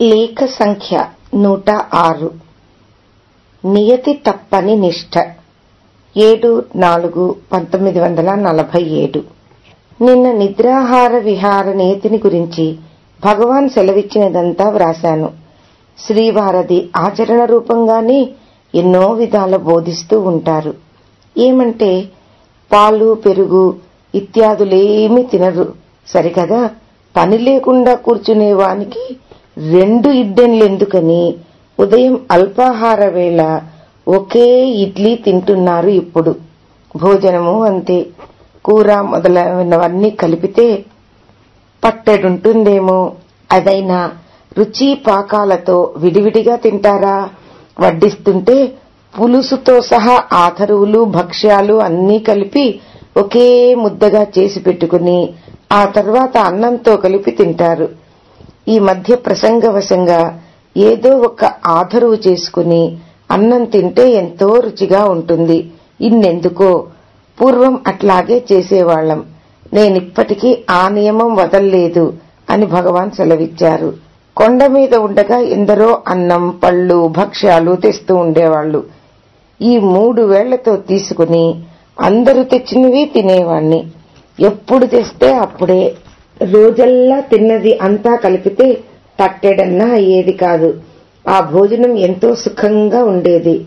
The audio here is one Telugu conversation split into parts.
లేఖ సంఖ్య నూట ఆరు. నియతి తప్పని నిష్ఠ ఏడు నాలుగు పంతొమ్మిది వందల నలభై ఏడు. నిన్న నిద్రాహార విహార నియతిని గురించి భగవాన్ సెలవిచ్చినదంతా వ్రాశాను. శ్రీవారది ఆచరణ రూపంగానే ఎన్నో విధాల బోధిస్తూ ఉంటారు. ఏమంటే పాలు పెరుగు ఇత్యాదులేమీ తినరు. సరికదా? పని లేకుండా కూర్చునేవానికి రెండు ఇడ్డెన్లెందుకని? ఉదయం అల్పాహార వేళ ఒకే ఇడ్లీ తింటున్నారు ఇప్పుడు. భోజనము అంతే. కూర మొదలైనవన్నీ కలిపితే పట్టెడుంటుందేమో. అదైనా రుచి పాకాలతో విడివిడిగా తింటారా? వడ్డిస్తుంటే పులుసుతో సహా ఆధరువులు భక్ష్యాలు అన్నీ కలిపి ఒకే ముద్దగా చేసి పెట్టుకుని ఆ తర్వాత అన్నంతో కలిపి తింటారు. ఈ మధ్య ప్రసంగవశంగా ఏదో ఒక ఆధరువు చేసుకుని అన్నం తింటే ఎంతో రుచిగా ఉంటుంది. ఇన్నెందుకో? పూర్వం అట్లాగే చేసేవాళ్ళం నేనిప్పటికీ ఆ నియమం వదల్లేదు అని భగవాన్ సెలవిచ్చారు. కొండ మీద ఉండగా ఎందరో అన్నం పళ్ళు భక్ష్యాలు తెస్తూ ఉండేవాళ్ళు ఈ మూడు వేళ్ళతో తీసుకుని అందరూ తెచ్చినవి తినేవాణ్ణి. ఎప్పుడు తెస్తే అప్పుడే. రోజల్లా తిన్నది అంతా కలిపితే తట్టెడన్నా అయ్యేది కాదు. ఆ భోజనం ఎంతో సుఖంగా ఉండేది.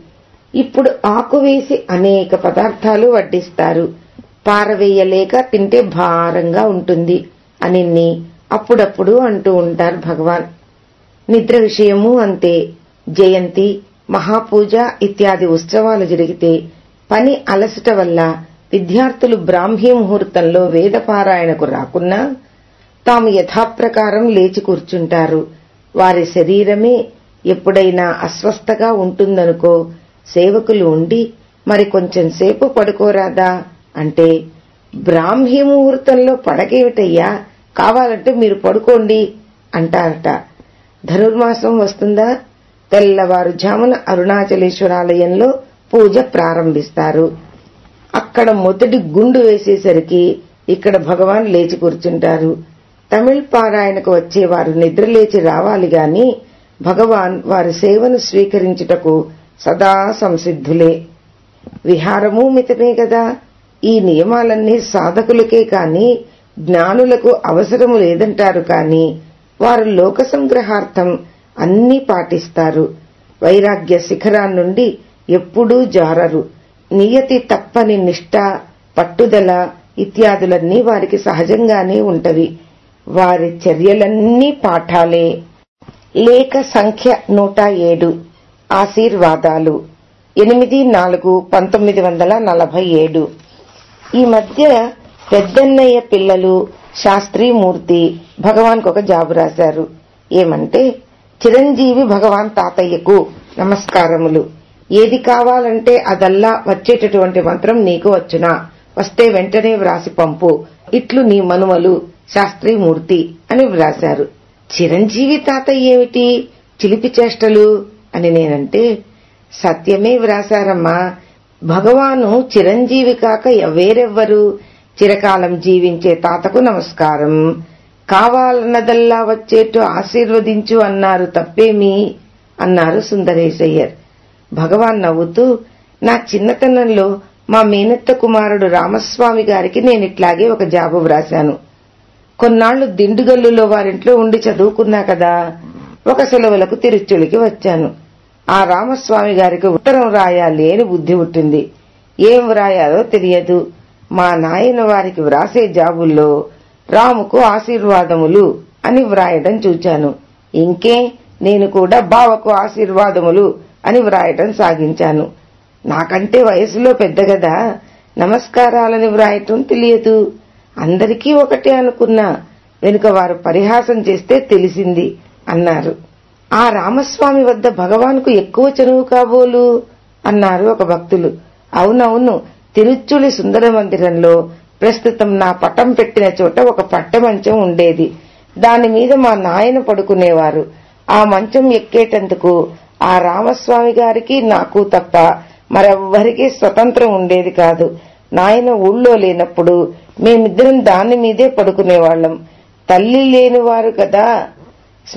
ఇప్పుడు ఆకు వేసి అనేక పదార్థాలు వడ్డిస్తారు. పారవేయలేక తింటే భారంగా ఉంటుంది అని అప్పుడప్పుడు అంటూ ఉంటారు భగవాన్. నిద్ర విషయము అంతే. జయంతి మహాపూజ ఇత్యాది ఉత్సవాలు జరిగితే పని అలసట వల్ల విద్యార్థులు బ్రాహ్మీ ముహూర్తంలో వేదపారాయణకు రాకున్నా తాము యథాప్రకారం లేచి కూర్చుంటారు. వారి శరీరమే ఎప్పుడైనా అస్వస్థగా ఉంటుందనుకో సేవకులు ఉండి మరి కొంచెం సేపు పడుకోరాదా? అంటే బ్రాహ్మీ ముహూర్తంలో పడకేమిటయ్యా కావాలంటే మీరు పడుకోండి అంటారట. ధనుర్మాసం వస్తుందా? తెల్లవారుజామున అరుణాచలేశ్వరాలయంలో పూజ ప్రారంభిస్తారు. అక్కడ మొదటి గుండు వేసేసరికి ఇక్కడ భగవాన్ లేచి కూర్చుంటారు. తమిళ్ పారాయణకు వచ్చేవారు నిద్రలేచి రావాలి గాని భగవాన్ వారి సేవను స్వీకరించుటకు సదా సంసిద్ధులే. విహారము మితమే గదా. ఈ నియమాలన్నీ సాధకులకే కాని జ్ఞానులకు అవసరము లేదంటారు కాని వారు లోక సంగ్రహార్థం అన్నీ పాటిస్తారు. వైరాగ్య శిఖరాన్నుండి ఎప్పుడూ జారరు. నియతి తప్పని నిష్ఠ పట్టుదల ఇత్యాదులన్నీ వారికి సహజంగానే ఉంటవి. వారి చర్యలన్నీ పాఠాలే. లేఖ సంఖ్య నూట ఏడు. ఆశీర్వాదాలు. ఎనిమిది నాలుగు పంతొమ్మిది వందల నలభై ఏడు. ఈ మధ్య పెద్దన్నయ్య పిల్లలు శాస్త్రీమూర్తి భగవాన్కు ఒక జాబు రాశారు. ఏమంటే చిరంజీవి భగవాన్ తాతయ్యకు నమస్కారములు. ఏది కావాలంటే అదల్లా వచ్చేటటువంటి మంత్రం నీకు వచ్చునా. వస్తే వెంటనే వ్రాసి పంపు. ఇట్లు నీ మనుమలు. శాస్త్రీమూర్తి అని వ్రాశారు. చిరంజీవి తాతయ్య ఏమిటి? చిలిపి చేష్టలు అని నేనంటే సత్యమే వ్రాశారమ్మా. భగవాను చిరంజీవి కాక వేరెవ్వరు? చిరకాలం జీవించే తాతకు నమస్కారం. కావాలన్నదల్లా వచ్చేట్టు ఆశీర్వదించు అన్నారు తప్పేమి? అన్నారు సుందరేశయ్యర్. భగవాన్ నవ్వుతూ నా చిన్నతనంలో మా మేనత్త కుమారుడు రామస్వామి గారికి నేనిట్లాగే ఒక జాబు వ్రాశాను. కొన్నాళ్ళు దిండుగల్లులో వారింట్లో ఉండి చదువుకున్నా కదా ఒక సెలవులకు తిరుచులికి వచ్చాను. ఆ రామస్వామి గారికి ఉత్తరం రాయాలి అని బుద్ధి పుట్టింది. ఏం వ్రాయాలో తెలియదు. మా నాయన వారికి వ్రాసే జాబుల్లో రాముకు ఆశీర్వాదములు అని వ్రాయడం చూచాను. ఇంకే నేను కూడా బావకు ఆశీర్వాదములు అని వ్రాయటం సాగించాను. నాకంటే వయసులో పెద్దగదా నమస్కారాలని వ్రాయటం తెలియదు. అందరికీ ఒకటే అనుకున్నా. వెనుక వారు పరిహాసం చేస్తే తెలిసింది అన్నారు. ఆ రామస్వామి వద్ద భగవాన్కు ఎక్కువ చనువు కాబోలు? అన్నారు ఒక భక్తులు. అవునవును తిరుచులి సుందర మందిరంలో ప్రస్తుతం నా పటం పెట్టిన చోట ఒక పట్ట మంచం ఉండేది. దాని మీద మా నాయన పడుకునేవారు. ఆ మంచం ఎక్కేటందుకు ఆ రామస్వామి గారికి నాకు తప్ప మరెవ్వరికీ స్వతంత్రం ఉండేది కాదు. నాయన ఊళ్ళో లేనప్పుడు మేమిద్దరం దాని మీదే పడుకునేవాళ్ళం తల్లి లేనివారు కదా.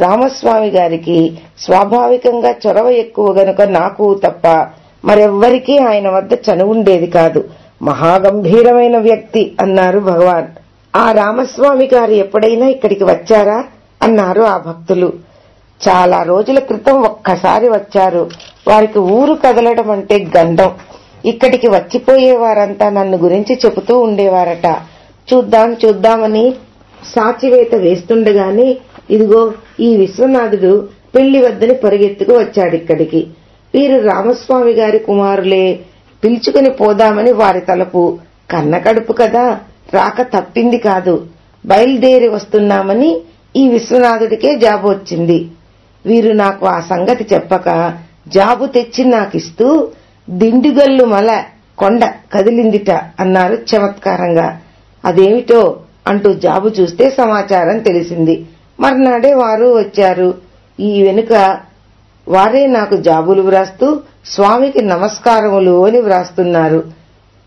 రామస్వామి గారికి స్వాభావికంగా చొరవ ఎక్కువ గనుక నాకు తప్ప మరెవ్వరికీ ఆయన వద్ద చనువుండేది కాదు. మహాగంభీరమైన వ్యక్తి అన్నారు భగవాన్. ఆ రామస్వామి గారు ఎప్పుడైనా ఇక్కడికి వచ్చారా? అన్నారు ఆ భక్తులు. చాలా రోజుల క్రితం ఒక్కసారి వచ్చారు. వారికి ఊరు కదలడం అంటే గండం. ఇక్కడికి వచ్చిపోయేవారంతా నన్ను గురించి చెబుతూ ఉండేవారట. చూద్దాం చూద్దామని సాచివేత వేస్తుండగానే ఇదిగో ఈ విశ్వనాథుడు పెళ్ళి వద్దని పరిగెత్తుకు వచ్చాడిక్కడికి. వీరు రామస్వామి గారి కుమారులే పిలుచుకుని పోదామని వారి తలపు. కన్నకడుపు కదా రాక తప్పింది కాదు. బయలుదేరి వస్తున్నామని ఈ విశ్వనాథుడికే జాబు వచ్చింది వీరు నాకు ఆ సంగతి చెప్పక జాబు తెచ్చి నాకిస్తూ దిండుగల్లు మల కొండ కదిలిందిట అన్నారు చమత్కారంగా. అదేమిటో అంటూ జాబు చూస్తే సమాచారం తెలిసింది. మర్నాడే వారు వచ్చారు. ఈ వెనుక వారే నాకు జాబులు వ్రాస్తూ స్వామికి నమస్కారములు అని వ్రాస్తున్నారు.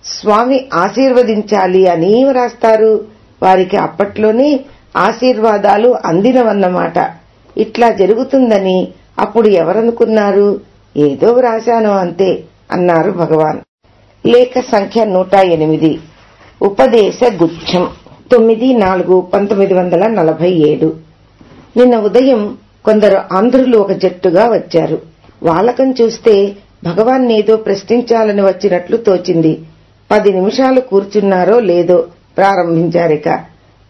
స్వామి ఆశీర్వదించాలి అని వ్రాస్తారు? వారికి అప్పట్లోనే ఆశీర్వాదాలు అందినవన్నమాట. ఇట్లా జరుగుతుందని అప్పుడు ఎవరనుకున్నారు? ఏదో వ్రాశాను అంతే. అన్నారు భగవాన్. లేఖ సంఖ్య నూట ఎనిమిది. ఉపదేశ గుచ్ఛం తొమ్మిది నాలుగు పంతొమ్మిది వందల నలభై ఏడు. నిన్న ఉదయం కొందరు ఆంధ్రులు ఒక జట్టుగా వచ్చారు. వాలకం చూస్తే భగవాన్ ఏదో ప్రశ్నించాలని వచ్చినట్లు తోచింది. పది నిమిషాలు కూర్చున్నారో లేదో ప్రారంభించారిక.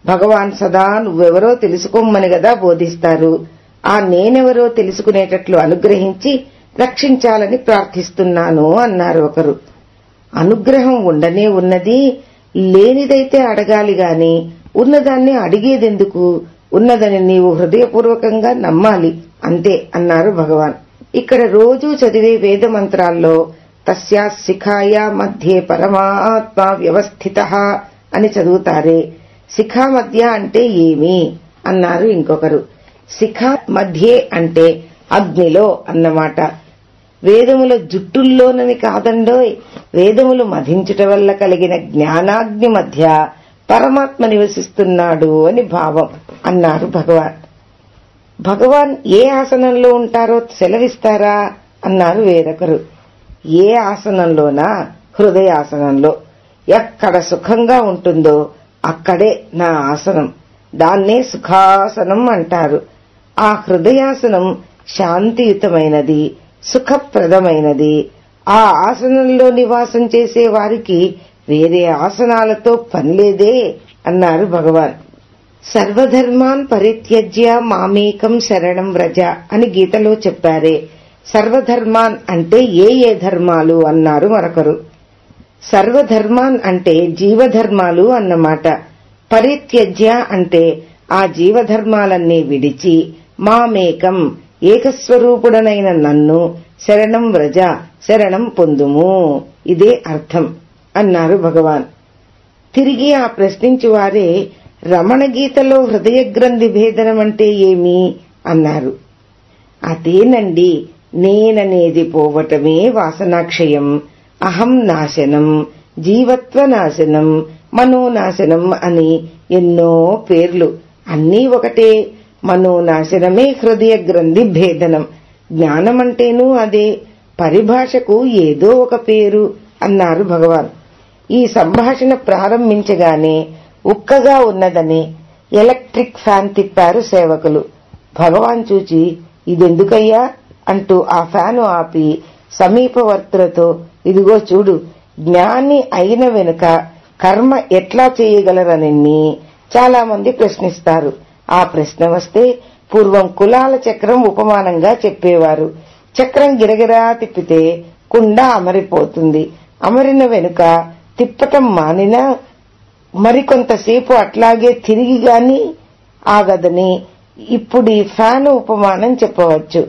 భగవాన్ సదా నువ్వెవరో తెలుసుకోమని గదా బోధిస్తారు. ఆ నేనెవరో తెలుసుకునేటట్లు అనుగ్రహించి రక్షించాలని ప్రార్థిస్తున్నాను అన్నారు ఒకరు. అనుగ్రహం ఉండనే ఉన్నది లేనిదైతే అడగాలి గాని ఉన్నదాన్ని అడిగేదెందుకు? ఉన్నదని నీవు హృదయపూర్వకంగా నమ్మాలి అంతే అన్నారు భగవాన్. ఇక్కడ రోజూ చదివే వేద మంత్రాల్లో తస్యా శిఖాయ మధ్యే పరమాత్మ వ్యవస్థిత అని చదువుతారే. శిఖా మధ్య అంటే ఏమి? అన్నారు ఇంకొకరు. శిఖ మధ్యే అంటే అగ్నిలో అన్నమాట. వేదముల జుట్టుల్లోనని కాదండోయ్. వేదములు మధించుట వల్ల కలిగిన జ్ఞానాగ్ని మధ్య పరమాత్మ నివసిస్తున్నాడు అని భావం అన్నారు భగవాన్. భగవాన్ ఏ ఆసనంలో ఉంటారో సెలవిస్తారా? అన్నారు వేరొకరు. ఏ ఆసనంలోనా? హృదయాసనంలో. ఎక్కడ సుఖంగా ఉంటుందో అక్కడే నా ఆసనం. దాన్నే సుఖాసనం అంటారు. ఆ హృదయాసనం శాంతియుతమైనది సుఖప్రదమైనది. ఆ ఆసనంలో నివాసం చేసే వారికి వేరే ఆసనాలతో పనిలేదే అన్నారు భగవాన్. సర్వధర్మాన్ పరిత్యజ్య మామేకం శరణం వ్రజ అని గీతలో చెప్పారే. సర్వధర్మాన్ అంటే ఏ ఏ ధర్మాలు అన్నారు మరొకరు. సర్వధర్మాన్ అంటే జీవధర్మాలు అన్నమాట. పరిత్యజ్య అంటే ఆ జీవధర్మాలన్నీ విడిచి మామేకం ఏకస్వరూపుడనైన నన్ను శరణం వ్రజ శరణం పొందుము. ఇదే అర్థం అన్నారు భగవాన్. తిరిగి ఆ ప్రశ్నించి వారే రమణ గీతలో హృదయ గ్రంథి భేదనం అంటే ఏమి? అన్నారు. అదేనండి నేననేది పోవటమే వాసనాక్షయం. అహం నాశనం జీవత్వ నాశనం మనోనాశనం అని ఎన్నో పేర్లు. అన్నీ ఒకటే మనోనాశనమే హృదయ గ్రంథి భేదనం జ్ఞానమంటేనూ అదే. పరిభాషకు ఏదో ఒక పేరు అన్నారు భగవాన్. ఈ సంభాషణ ప్రారంభించగానే ఉక్కగా ఉన్నదని ఎలక్ట్రిక్ ఫ్యాన్ తిప్పారు సేవకులు. భగవాన్ చూచి ఇదెందుకయ్యా? అంటూ ఆ ఫ్యాను ఆపి సమీపవర్తులతో ఇదిగో చూడు జ్ఞాని అయిన వెనుక కర్మ ఎట్లా చేయగలరని చాలా మంది ప్రశ్నిస్తారు. ఆ ప్రశ్న వస్తే పూర్వం కులాల చక్రం ఉపమానంగా చెప్పేవారు. చక్రం గిరగిరా తిప్పితే కుండ అమరిపోతుంది. అమరిన వెనుక తిప్పటం మానినా మరికొంతసేపు అట్లాగే తిరిగి గాని ఆగదని ఇప్పుడు ఈ ఫ్యాన్ ఉపమానం చెప్పవచ్చు.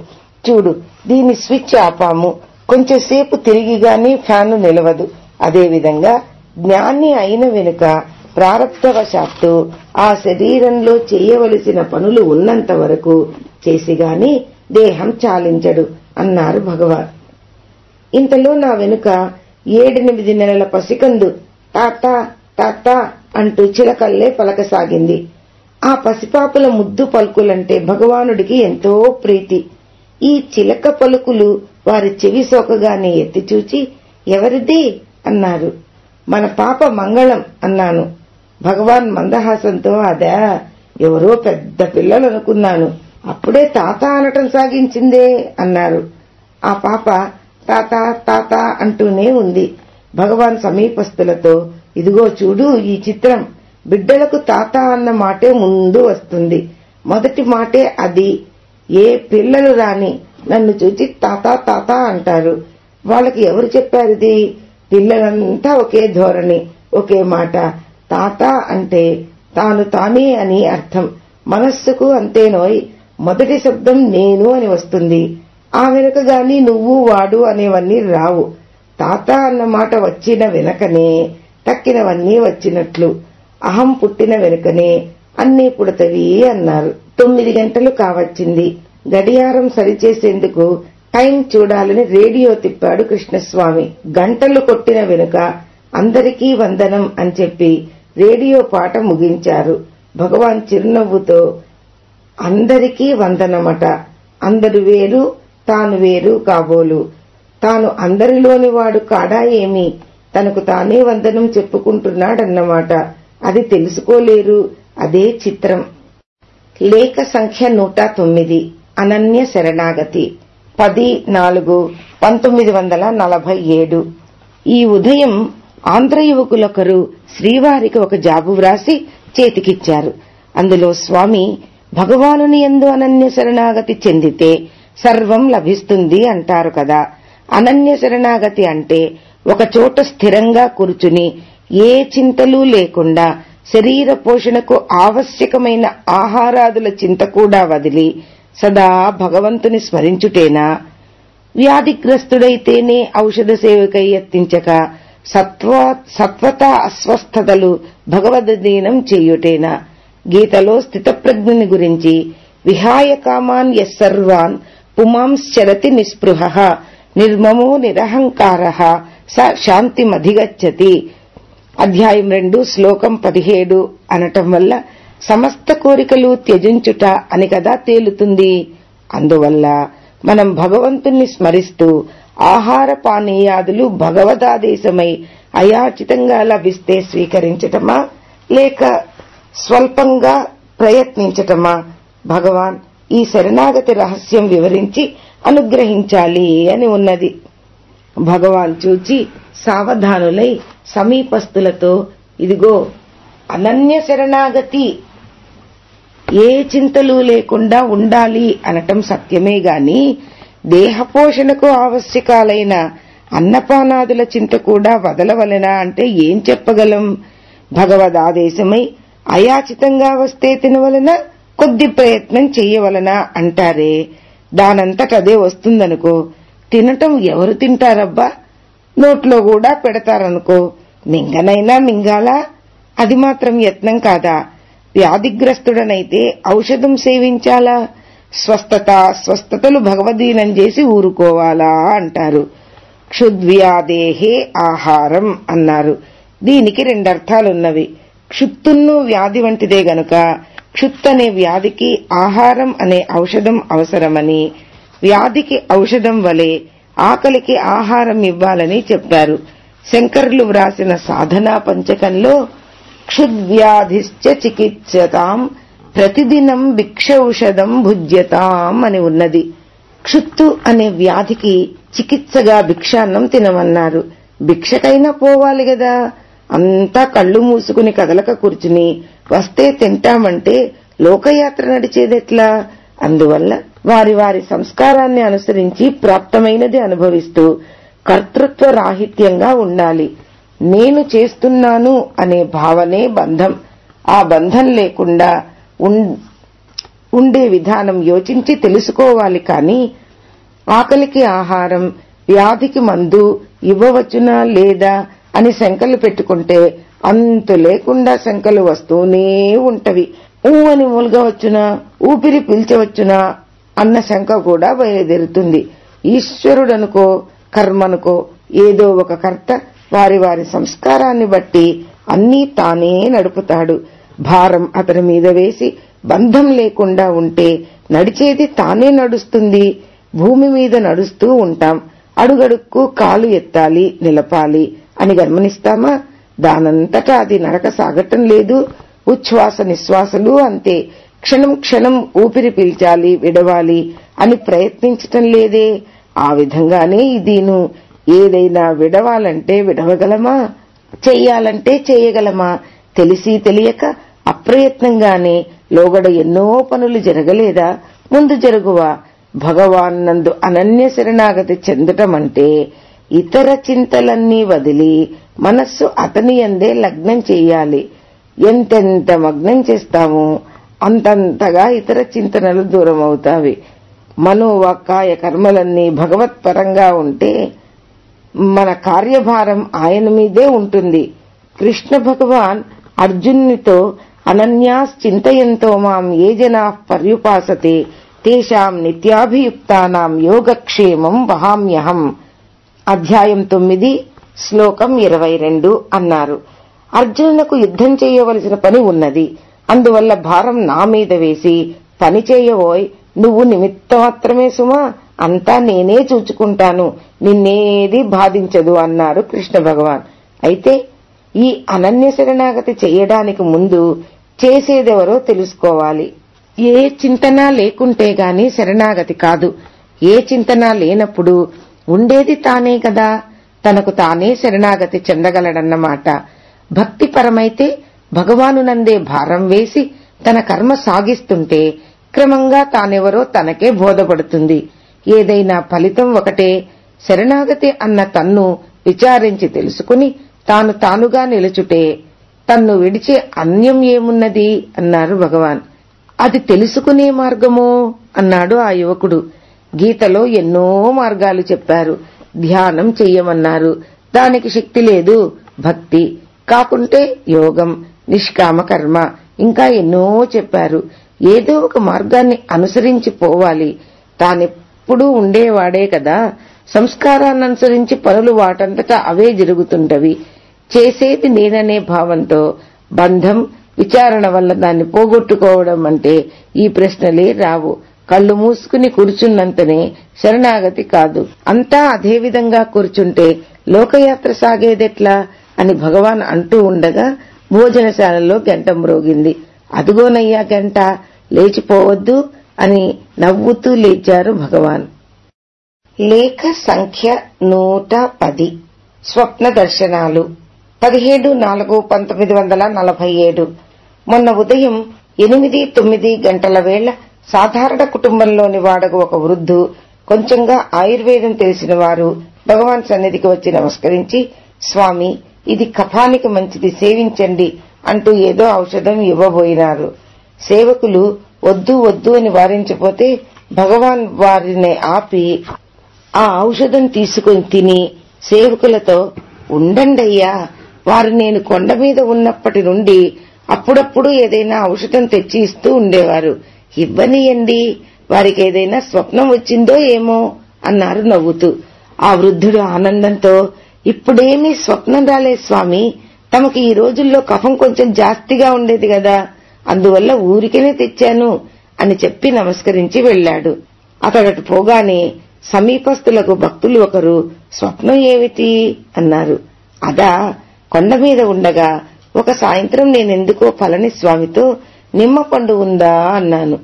చూడు దీని స్విచ్ ఆపాము. కొంచెంసేపు తిరిగి గాని ఫ్యాను నిలవదు. అదేవిధంగా జ్ఞాని అయిన వెనుక ప్రారబ్ధవశాత్తు ఆ శరీరంలో చేయవలసిన పనులు ఉన్నంత వరకు చేసిగాని దేహం చాలించడు అన్నారు భగవాన్. ఇంతలో నా వెనుక ఏడెనిమిది నెలల పసికందు తాత తాత అంటూ చిలకల్లే పలకసాగింది. ఆ పసిపాపల ముద్దు పలుకులంటే భగవానుడికి ఎంతో ప్రీతి. ఈ చిలక పలుకులు వారి చెవి సోకగానే ఎత్తిచూచి ఎవరిది? అన్నారు. మన పాప మంగళం అన్నాను. భగవాన్ మందహాసంతో అదా ఎవరో పెద్ద పిల్లలు అనుకున్నాను అప్పుడే తాత అనటం సాగించిందే అన్నారు. ఆ పాప తాత తాత అంటూనే ఉంది. భగవాన్ సమీపస్తులతో ఇదిగో చూడు ఈ చిత్రం. బిడ్డలకు తాత అన్న మాటే ముందు వస్తుంది. మొదటి మాటే అది. ఏ పిల్లలు రాని నన్ను చూచి తాత తాత అంటారు. వాళ్ళకి ఎవరు చెప్పారిది పిల్లలంతా ఒకే ధోరణి ఒకే మాట. తాత అంటే తాను తానే అని అర్థం. మనస్సుకు అంతేనోయ్ మొదటి శబ్దం నేను అని వస్తుంది. ఆ వెనుక గాని నువ్వు వాడు అనేవన్నీ రావు. తాత అన్న మాట వచ్చిన వెనకనే తక్కినవన్నీ వచ్చినట్లు. అహం పుట్టిన వెనుకనే అన్నీ పుడతవి అన్నారు. తొమ్మిది గంటలు కావచ్చింది. గడియారం సరిచేసేందుకు టైం చూడాలని రేడియో తిప్పాడు కృష్ణస్వామి. గంటలు కొట్టిన వెనుక అందరికీ వందనం అని చెప్పి రేడియో పాట ముగించారు. భగవాన్ చిరునవ్వుతో అందరికీ వందనమట. అందరు వేరు తాను వేరు కాబోలు. తాను అందరిలోని వాడు కాడా ఏమి? తనకు తానే వందనం చెప్పుకుంటున్నాడన్నమాట. అది తెలుసుకోలేరు. అదే చిత్రం. లేఖ సంఖ్య నూట తొమ్మిది. అనన్య శరణాగతి. పది నాలుగు పంతొమ్మిది వందల నలభై ఏడు. ఈ ఉదయం ఆంధ్ర యువకులొకరు శ్రీవారికి ఒక జాబు వ్రాసి చేతికిచ్చారు. అందులో స్వామి భగవానుని ఎందు అనన్య శరణాగతి చెందితే సర్వం లభిస్తుంది అంటారు కదా. అనన్య శరణాగతి అంటే ఒక చోట స్థిరంగా కూర్చుని ఏ చింతలు లేకుండా శరీర పోషణకు ఆవశ్యకమైన ఆహారాదుల చింత కూడా వదిలి సదా భగవంతుని స్మరించుటేనా? వ్యాధిగ్రస్తుడైతేనే ఔషధ సేవకై యత్నించక సత్వ సత్వత అస్వస్థతలు భగవద్దీనం చేయుటేనా. గీతలో స్థితప్రజ్ఞుని గురించి విహాయ కామాన్ యస్సర్వాన్ పుమాంశ్చరతి నిస్పృహ నిర్మమో నిరహంకార స శాంతిమధిగచ్చతి. అధ్యాయం రెండు శ్లోకం పదిహేడు అనటం వల్ల సమస్త కోరికలు త్యజించుట అని కదా తేలుతుంది. అందువల్ల మనం భగవంతుణ్ణి స్మరిస్తూ ఆహార పానీయాదులు భగవదాదేశమై అయాచితంగా లభిస్తే స్వీకరించటమా? లేక స్వల్పంగా ప్రయత్నించటమా? భగవాన్ ఈ శరణాగతి రహస్యం వివరించి అనుగ్రహించాలి అని ఉన్నది. భగవాన్ చూచి సావధానులై సమీపస్తులతో ఇదిగో అనన్య శరణాగతి. ఏ చింతలు లేకుండా ఉండాలి అనటం సత్యమే గాని దేహపోషణకు ఆవశ్యకాలైన అన్నపానాదుల చింత కూడా వదలవలెనా అంటే ఏం చెప్పగలం? భగవదాదేశమై అయాచితంగా వస్తే తినవలన కొద్ది ప్రయత్నం చెయ్యవలనా అంటారే? దానంతటదే వస్తుందనుకో తినటం ఎవరు తింటారబ్బా? నోట్లో కూడా పెడతారనుకో మింగనైనా మింగాలా? అది మాత్రం యత్నం కాదా? వ్యాధిగ్రస్తుడనైతే ఔషధం సేవించాలా? స్వస్థత స్వస్థతలు భగవదీనం చేసి ఊరుకోవాలా అంటారు. క్షుద్వ్యాదేహే ఆహారం అన్నారు. దీనికి రెండర్థాలున్నవి. క్షుత్తును వ్యాధి వంటిదే గనుక క్షుత్ అనే వ్యాధికి ఆహారం అనే ఔషధం అవసరమని వ్యాధికి ఔషధం వలె ఆకలికి ఆహారం ఇవ్వాలని చెప్పారు. శంకర్లు వ్రాసిన సాధనా పంచకంలో క్షుద్వ్యాధిశ్చ చికిత్సతాం ప్రతిదినం భిక్షౌషధం భుజ్యతాం అని ఉన్నది. క్షుత్తు అనే వ్యాధికి చికిత్సగా భిక్షాన్నం తినమన్నారు. భిక్షకైనా పోవాలి గదా. అంతా కళ్ళు మూసుకుని కదలక కూర్చుని వస్తే తింటామంటే లోకయాత్ర నడిచేదెట్లా? అందువల్ల వారి వారి సంస్కారాన్ని అనుసరించి ప్రాప్తమైనది అనుభవిస్తూ కర్తృత్వ రాహిత్యంగా ఉండాలి. నేను చేస్తున్నాను అనే భావనే బంధం. ఆ బంధం లేకుండా ఉండే విధానం యోచించి తెలుసుకోవాలి కాని ఆకలికి ఆహారం వ్యాధికి మందు ఇవ్వవచ్చునా లేదా అని శంకలు పెట్టుకుంటే అంతు లేకుండా శంకలు వస్తూనే ఉంటవి. ఊ అని మూలగవచ్చునా ఊపిరి పీల్చవచ్చునా అన్న శంక కూడా బయలుదేరుతుంది. ఈశ్వరుడనుకో కర్మనుకో ఏదో ఒక కర్త వారి వారి సంస్కారాన్ని బట్టి అన్నీ తానే నడుపుతాడు. భారం అతని మీద వేసి బంధం లేకుండా ఉంటే నడిచేది తానే నడుస్తుంది. భూమి మీద నడుస్తూ ఉంటాం. అడుగడుక్కు కాలు ఎత్తాలి నిలపాలి అని గమనిస్తామా దానంతటా అది నడక సాగటం లేదు. ఉచ్ఛ్వాస నిశ్వాసలు అంతే. క్షణం క్షణం ఊపిరి పీల్చాలి విడవాలి అని ప్రయత్నించటం లేదే. ఆ విధంగానే ఇదీను. ఏదైనా విడవాలంటే విడవగలమా? చెయ్యాలంటే చేయగలమా? తెలిసి తెలియక అప్రయత్నంగానే లోగడ ఎన్నో పనులు జరగలేదా? ముందు జరుగువా భగవాన్ నందు అనన్య శరణాగతి చెందటమంటే ఇతర చింతలన్నీ వదిలి మనస్సు అతని అందే లగ్నం చెయ్యాలి ఎంతెంత మగ్నం చేస్తామో అంతంతగా ఇతర చింతనలు దూరం అవుతావి మనోవాక్కాయ కర్మలన్నీ భగవత్పరంగా ఉంటే మన కార్యభారం ఆయన మీదే ఉంటుంది. కృష్ణ భగవాన్ అర్జునునితో అనన్యాశ్చింతయంతో మాం ఏ జనా పర్యుపాసతే తేషాం నిత్యాభియుక్తానాం యోగక్షేమం వహామ్యహం. అధ్యాయం తొమ్మిది శ్లోకం ఇరవై రెండు అన్నారు. అర్జునులకు యుద్ధం చేయవలసిన పని ఉన్నది. అందువల్ల భారం నా మీద వేసి పని చేయబోయ్ నువ్వు నిమిత్త మాత్రమే సుమా అంతా నేనే చూచుకుంటాను నిన్నేది బాధించదు అన్నారు కృష్ణ భగవాన్. అయితే ఈ అనన్య శరణాగతి చేయడానికి ముందు చేసేదెవరో తెలుసుకోవాలి. ఏ చింతన లేకుంటే గాని శరణాగతి కాదు. ఏ చింతన లేనప్పుడు ఉండేది తానే కదా. తనకు తానే శరణాగతి చెందగలడన్నమాట. భక్తిపరమైతే భగవానునందే భారం వేసి తన కర్మ సాగిస్తుంటే క్రమంగా తానెవరో తనకే బోధపడుతుంది. ఏదైనా ఫలితం ఒకటే శరణాగతి అన్న తన్ను విచారించి తెలుసుకుని తాను తానుగా నిలుచుటే తన్ను విడిచే అన్యం ఏమున్నది? అన్నారు భగవాన్. అది తెలుసుకునే మార్గమో? అన్నాడు ఆ యువకుడు. గీతలో ఎన్నో మార్గాలు చెప్పారు. ధ్యానం చెయ్యమన్నారు. దానికి శక్తి లేదు. భక్తి. కాకుంటే యోగం నిష్కామ కర్మ ఇంకా ఎన్నో చెప్పారు. ఏదో ఒక మార్గాన్ని అనుసరించి పోవాలి. తానెప్పుడూ ఉండేవాడే కదా. సంస్కారాన్ని అనుసరించి పనులు వాటంతటా అవే జరుగుతుంటవి. చేసేది నేననే భావంతో బంధం విచారణ వల్ల దాన్ని పోగొట్టుకోవడం అంటే ఈ ప్రశ్నలే రావు. కళ్ళు మూసుకుని కూర్చున్నంతనే శరణాగతి కాదు. అంతా అదేవిధంగా కూర్చుంటే లోకయాత్ర సాగేదెట్లా అని భగవాన్ అంటూ ఉండగా భోజనశాలలో గంట మ్రోగింది. అదుగోనయ్యా గంట లేచిపోవద్దు అని నవ్వుతూ లేచారు భగవాన్. లేఖ సంఖ్య నూట పది స్వప్న దర్శనాలు పదిహేడు నాలుగు పంతొమ్మిది వందల నలభై ఏడు మొన్న ఉదయం ఎనిమిది తొమ్మిది గంటల వేళ సాధారణ కుటుంబంలోని వాడకు ఒక వృద్ధు కొంచెంగా ఆయుర్వేదం తెలిసిన వారు భగవాన్ సన్నిధికి వచ్చి నమస్కరించి స్వామి ఇది కఫానికి మంచిది సేవించండి అంటూ ఏదో ఔషధం ఇవ్వబోయినారు. సేవకులు వద్దు వద్దు అని వారించపోతే భగవాన్ వారిని ఆపి ఆ ఔషధం తీసుకుని తిని సేవకులతో ఉండండయ్యా వారు నేను కొండ మీద ఉన్నప్పటి నుండి అప్పుడప్పుడు ఏదైనా ఔషధం తెచ్చి ఇస్తూ ఉండేవారు. ఇవ్వనియండి వారికి ఏదైనా స్వప్నం వచ్చిందో ఏమో అన్నారు నవ్వుతూ. ఆ వృద్ధుడు ఆనందంతో ఇప్పుడేమీ స్వప్నం రాలే స్వామి తమకి ఈ రోజుల్లో కఫం కొంచెం జాస్తిగా ఉండేది కదా అందువల్ల ఊరికేనే తెచ్చాను అని చెప్పి నమస్కరించి వెళ్ళాడు అతడటు పోగానే సమీపస్తులకు భక్తులు ఒకరు స్వప్నం ఏమిటి? అన్నారు. అదా కొండ మీద ఉండగా ఒక సాయంత్రం నేనెందుకో పళనిస్వామితో నిమ్మ పండు ఉందా? అన్నాను.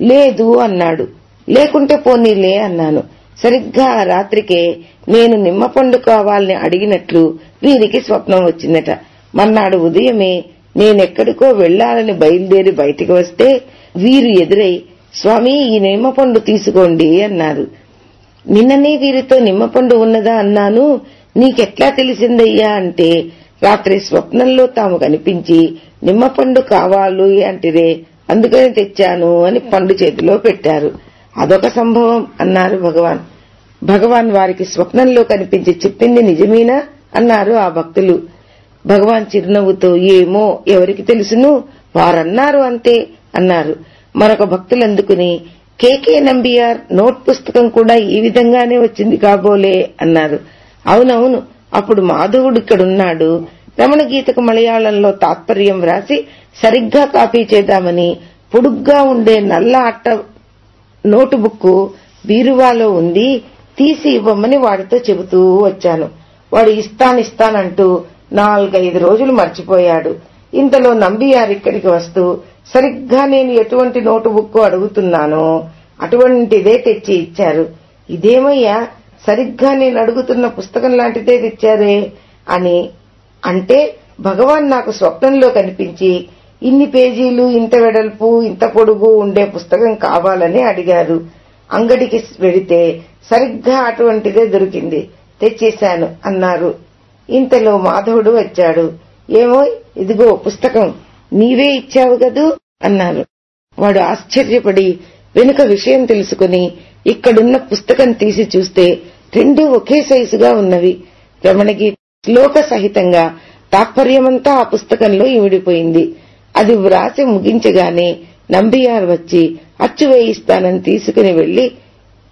లేదు అన్నాడు. లేకుంటే పోనీలే అన్నాను. సరిగ్గా రాత్రికే నేను నిమ్మపండు కావాలని అడిగినట్లు వీరికి స్వప్నం వచ్చిందట. మర్నాడు ఉదయమే నేనెక్కడికో వెళ్ళాలని బయలుదేరి బయటికి వస్తే వీరు ఎదురై స్వామి ఈ నిమ్మపండు తీసుకోండి అన్నారు. నిన్ననే వీరితో నిమ్మపండు ఉన్నదా అన్నాను. నీకెట్లా తెలిసిందయ్యా అంటే రాత్రి స్వప్నంలో తాము కనిపించి నిమ్మపండు కావాలి అంటిరే అందుకని తెచ్చాను అని పండు చేతిలో పెట్టారు. అదొక సంభవం అన్నారు భగవాన్. భగవాన్ వారికి స్వప్నంలో కనిపించి చెప్పింది నిజమేనా? అన్నారు ఆ భక్తులు. భగవాన్ చిరునవ్వుతో ఏమో ఎవరికి తెలుసును? వారన్నారు అంతే అన్నారు. మరొక భక్తులు అందుకుని కేకే నంబియార్ నోట్ పుస్తకం కూడా ఈ విధంగానే వచ్చింది కాబోలే అన్నారు. అవునవును అప్పుడు మాధవుడు ఇక్కడున్నాడు. రమణ గీతకు మలయాళంలో తాత్పర్యం వ్రాసి సరిగ్గా కాపీ చేద్దామని పొడుగ్గా ఉండే నల్ల అట్ట నోటు బుక్ బీరువాలో ఉంది తీసి ఇవ్వమని వాడితో చెబుతూ వచ్చాను. వాడు ఇస్తానిస్తానంటూ నాలుగైదు రోజులు మర్చిపోయాడు. ఇంతలో నంబియారు ఇక్కడికి వస్తూ సరిగ్గా నేను ఎటువంటి నోటు బుక్ అడుగుతున్నానో అటువంటిదే తెచ్చి ఇచ్చారు. ఇదేమయ్యా? సరిగ్గా నేను అడుగుతున్న పుస్తకం లాంటిదే తెచ్చారే? అని అంటే భగవాన్ నాకు స్వప్నంలో కనిపించి ఇన్ని పేజీలు ఇంత వెడల్పు ఇంత పొడుగు ఉండే పుస్తకం కావాలని అడిగారు. అంగడికి వెడితే సరిగ్గా అటువంటిదే దొరికింది. తెచ్చేశాను అన్నారు. ఇంతలో మాధవుడు వచ్చాడు. ఏమో ఇదిగో పుస్తకం. నీవే ఇచ్చావు కదూ? అన్నారు వాడు ఆశ్చర్యపడి వెనుక విషయం తెలుసుకుని ఇక్కడున్న పుస్తకం తీసి చూస్తే రెండూ ఒకే సైజుగా ఉన్నవి. రమణకి శ్లోక సహితంగా తాత్పర్యమంతా ఆ పుస్తకంలో ఇమిడిపోయింది. అది వ్రాసి ముగించగానే నంబియార్ వచ్చి అచ్చు వేయిస్తానని తీసుకుని వెళ్ళి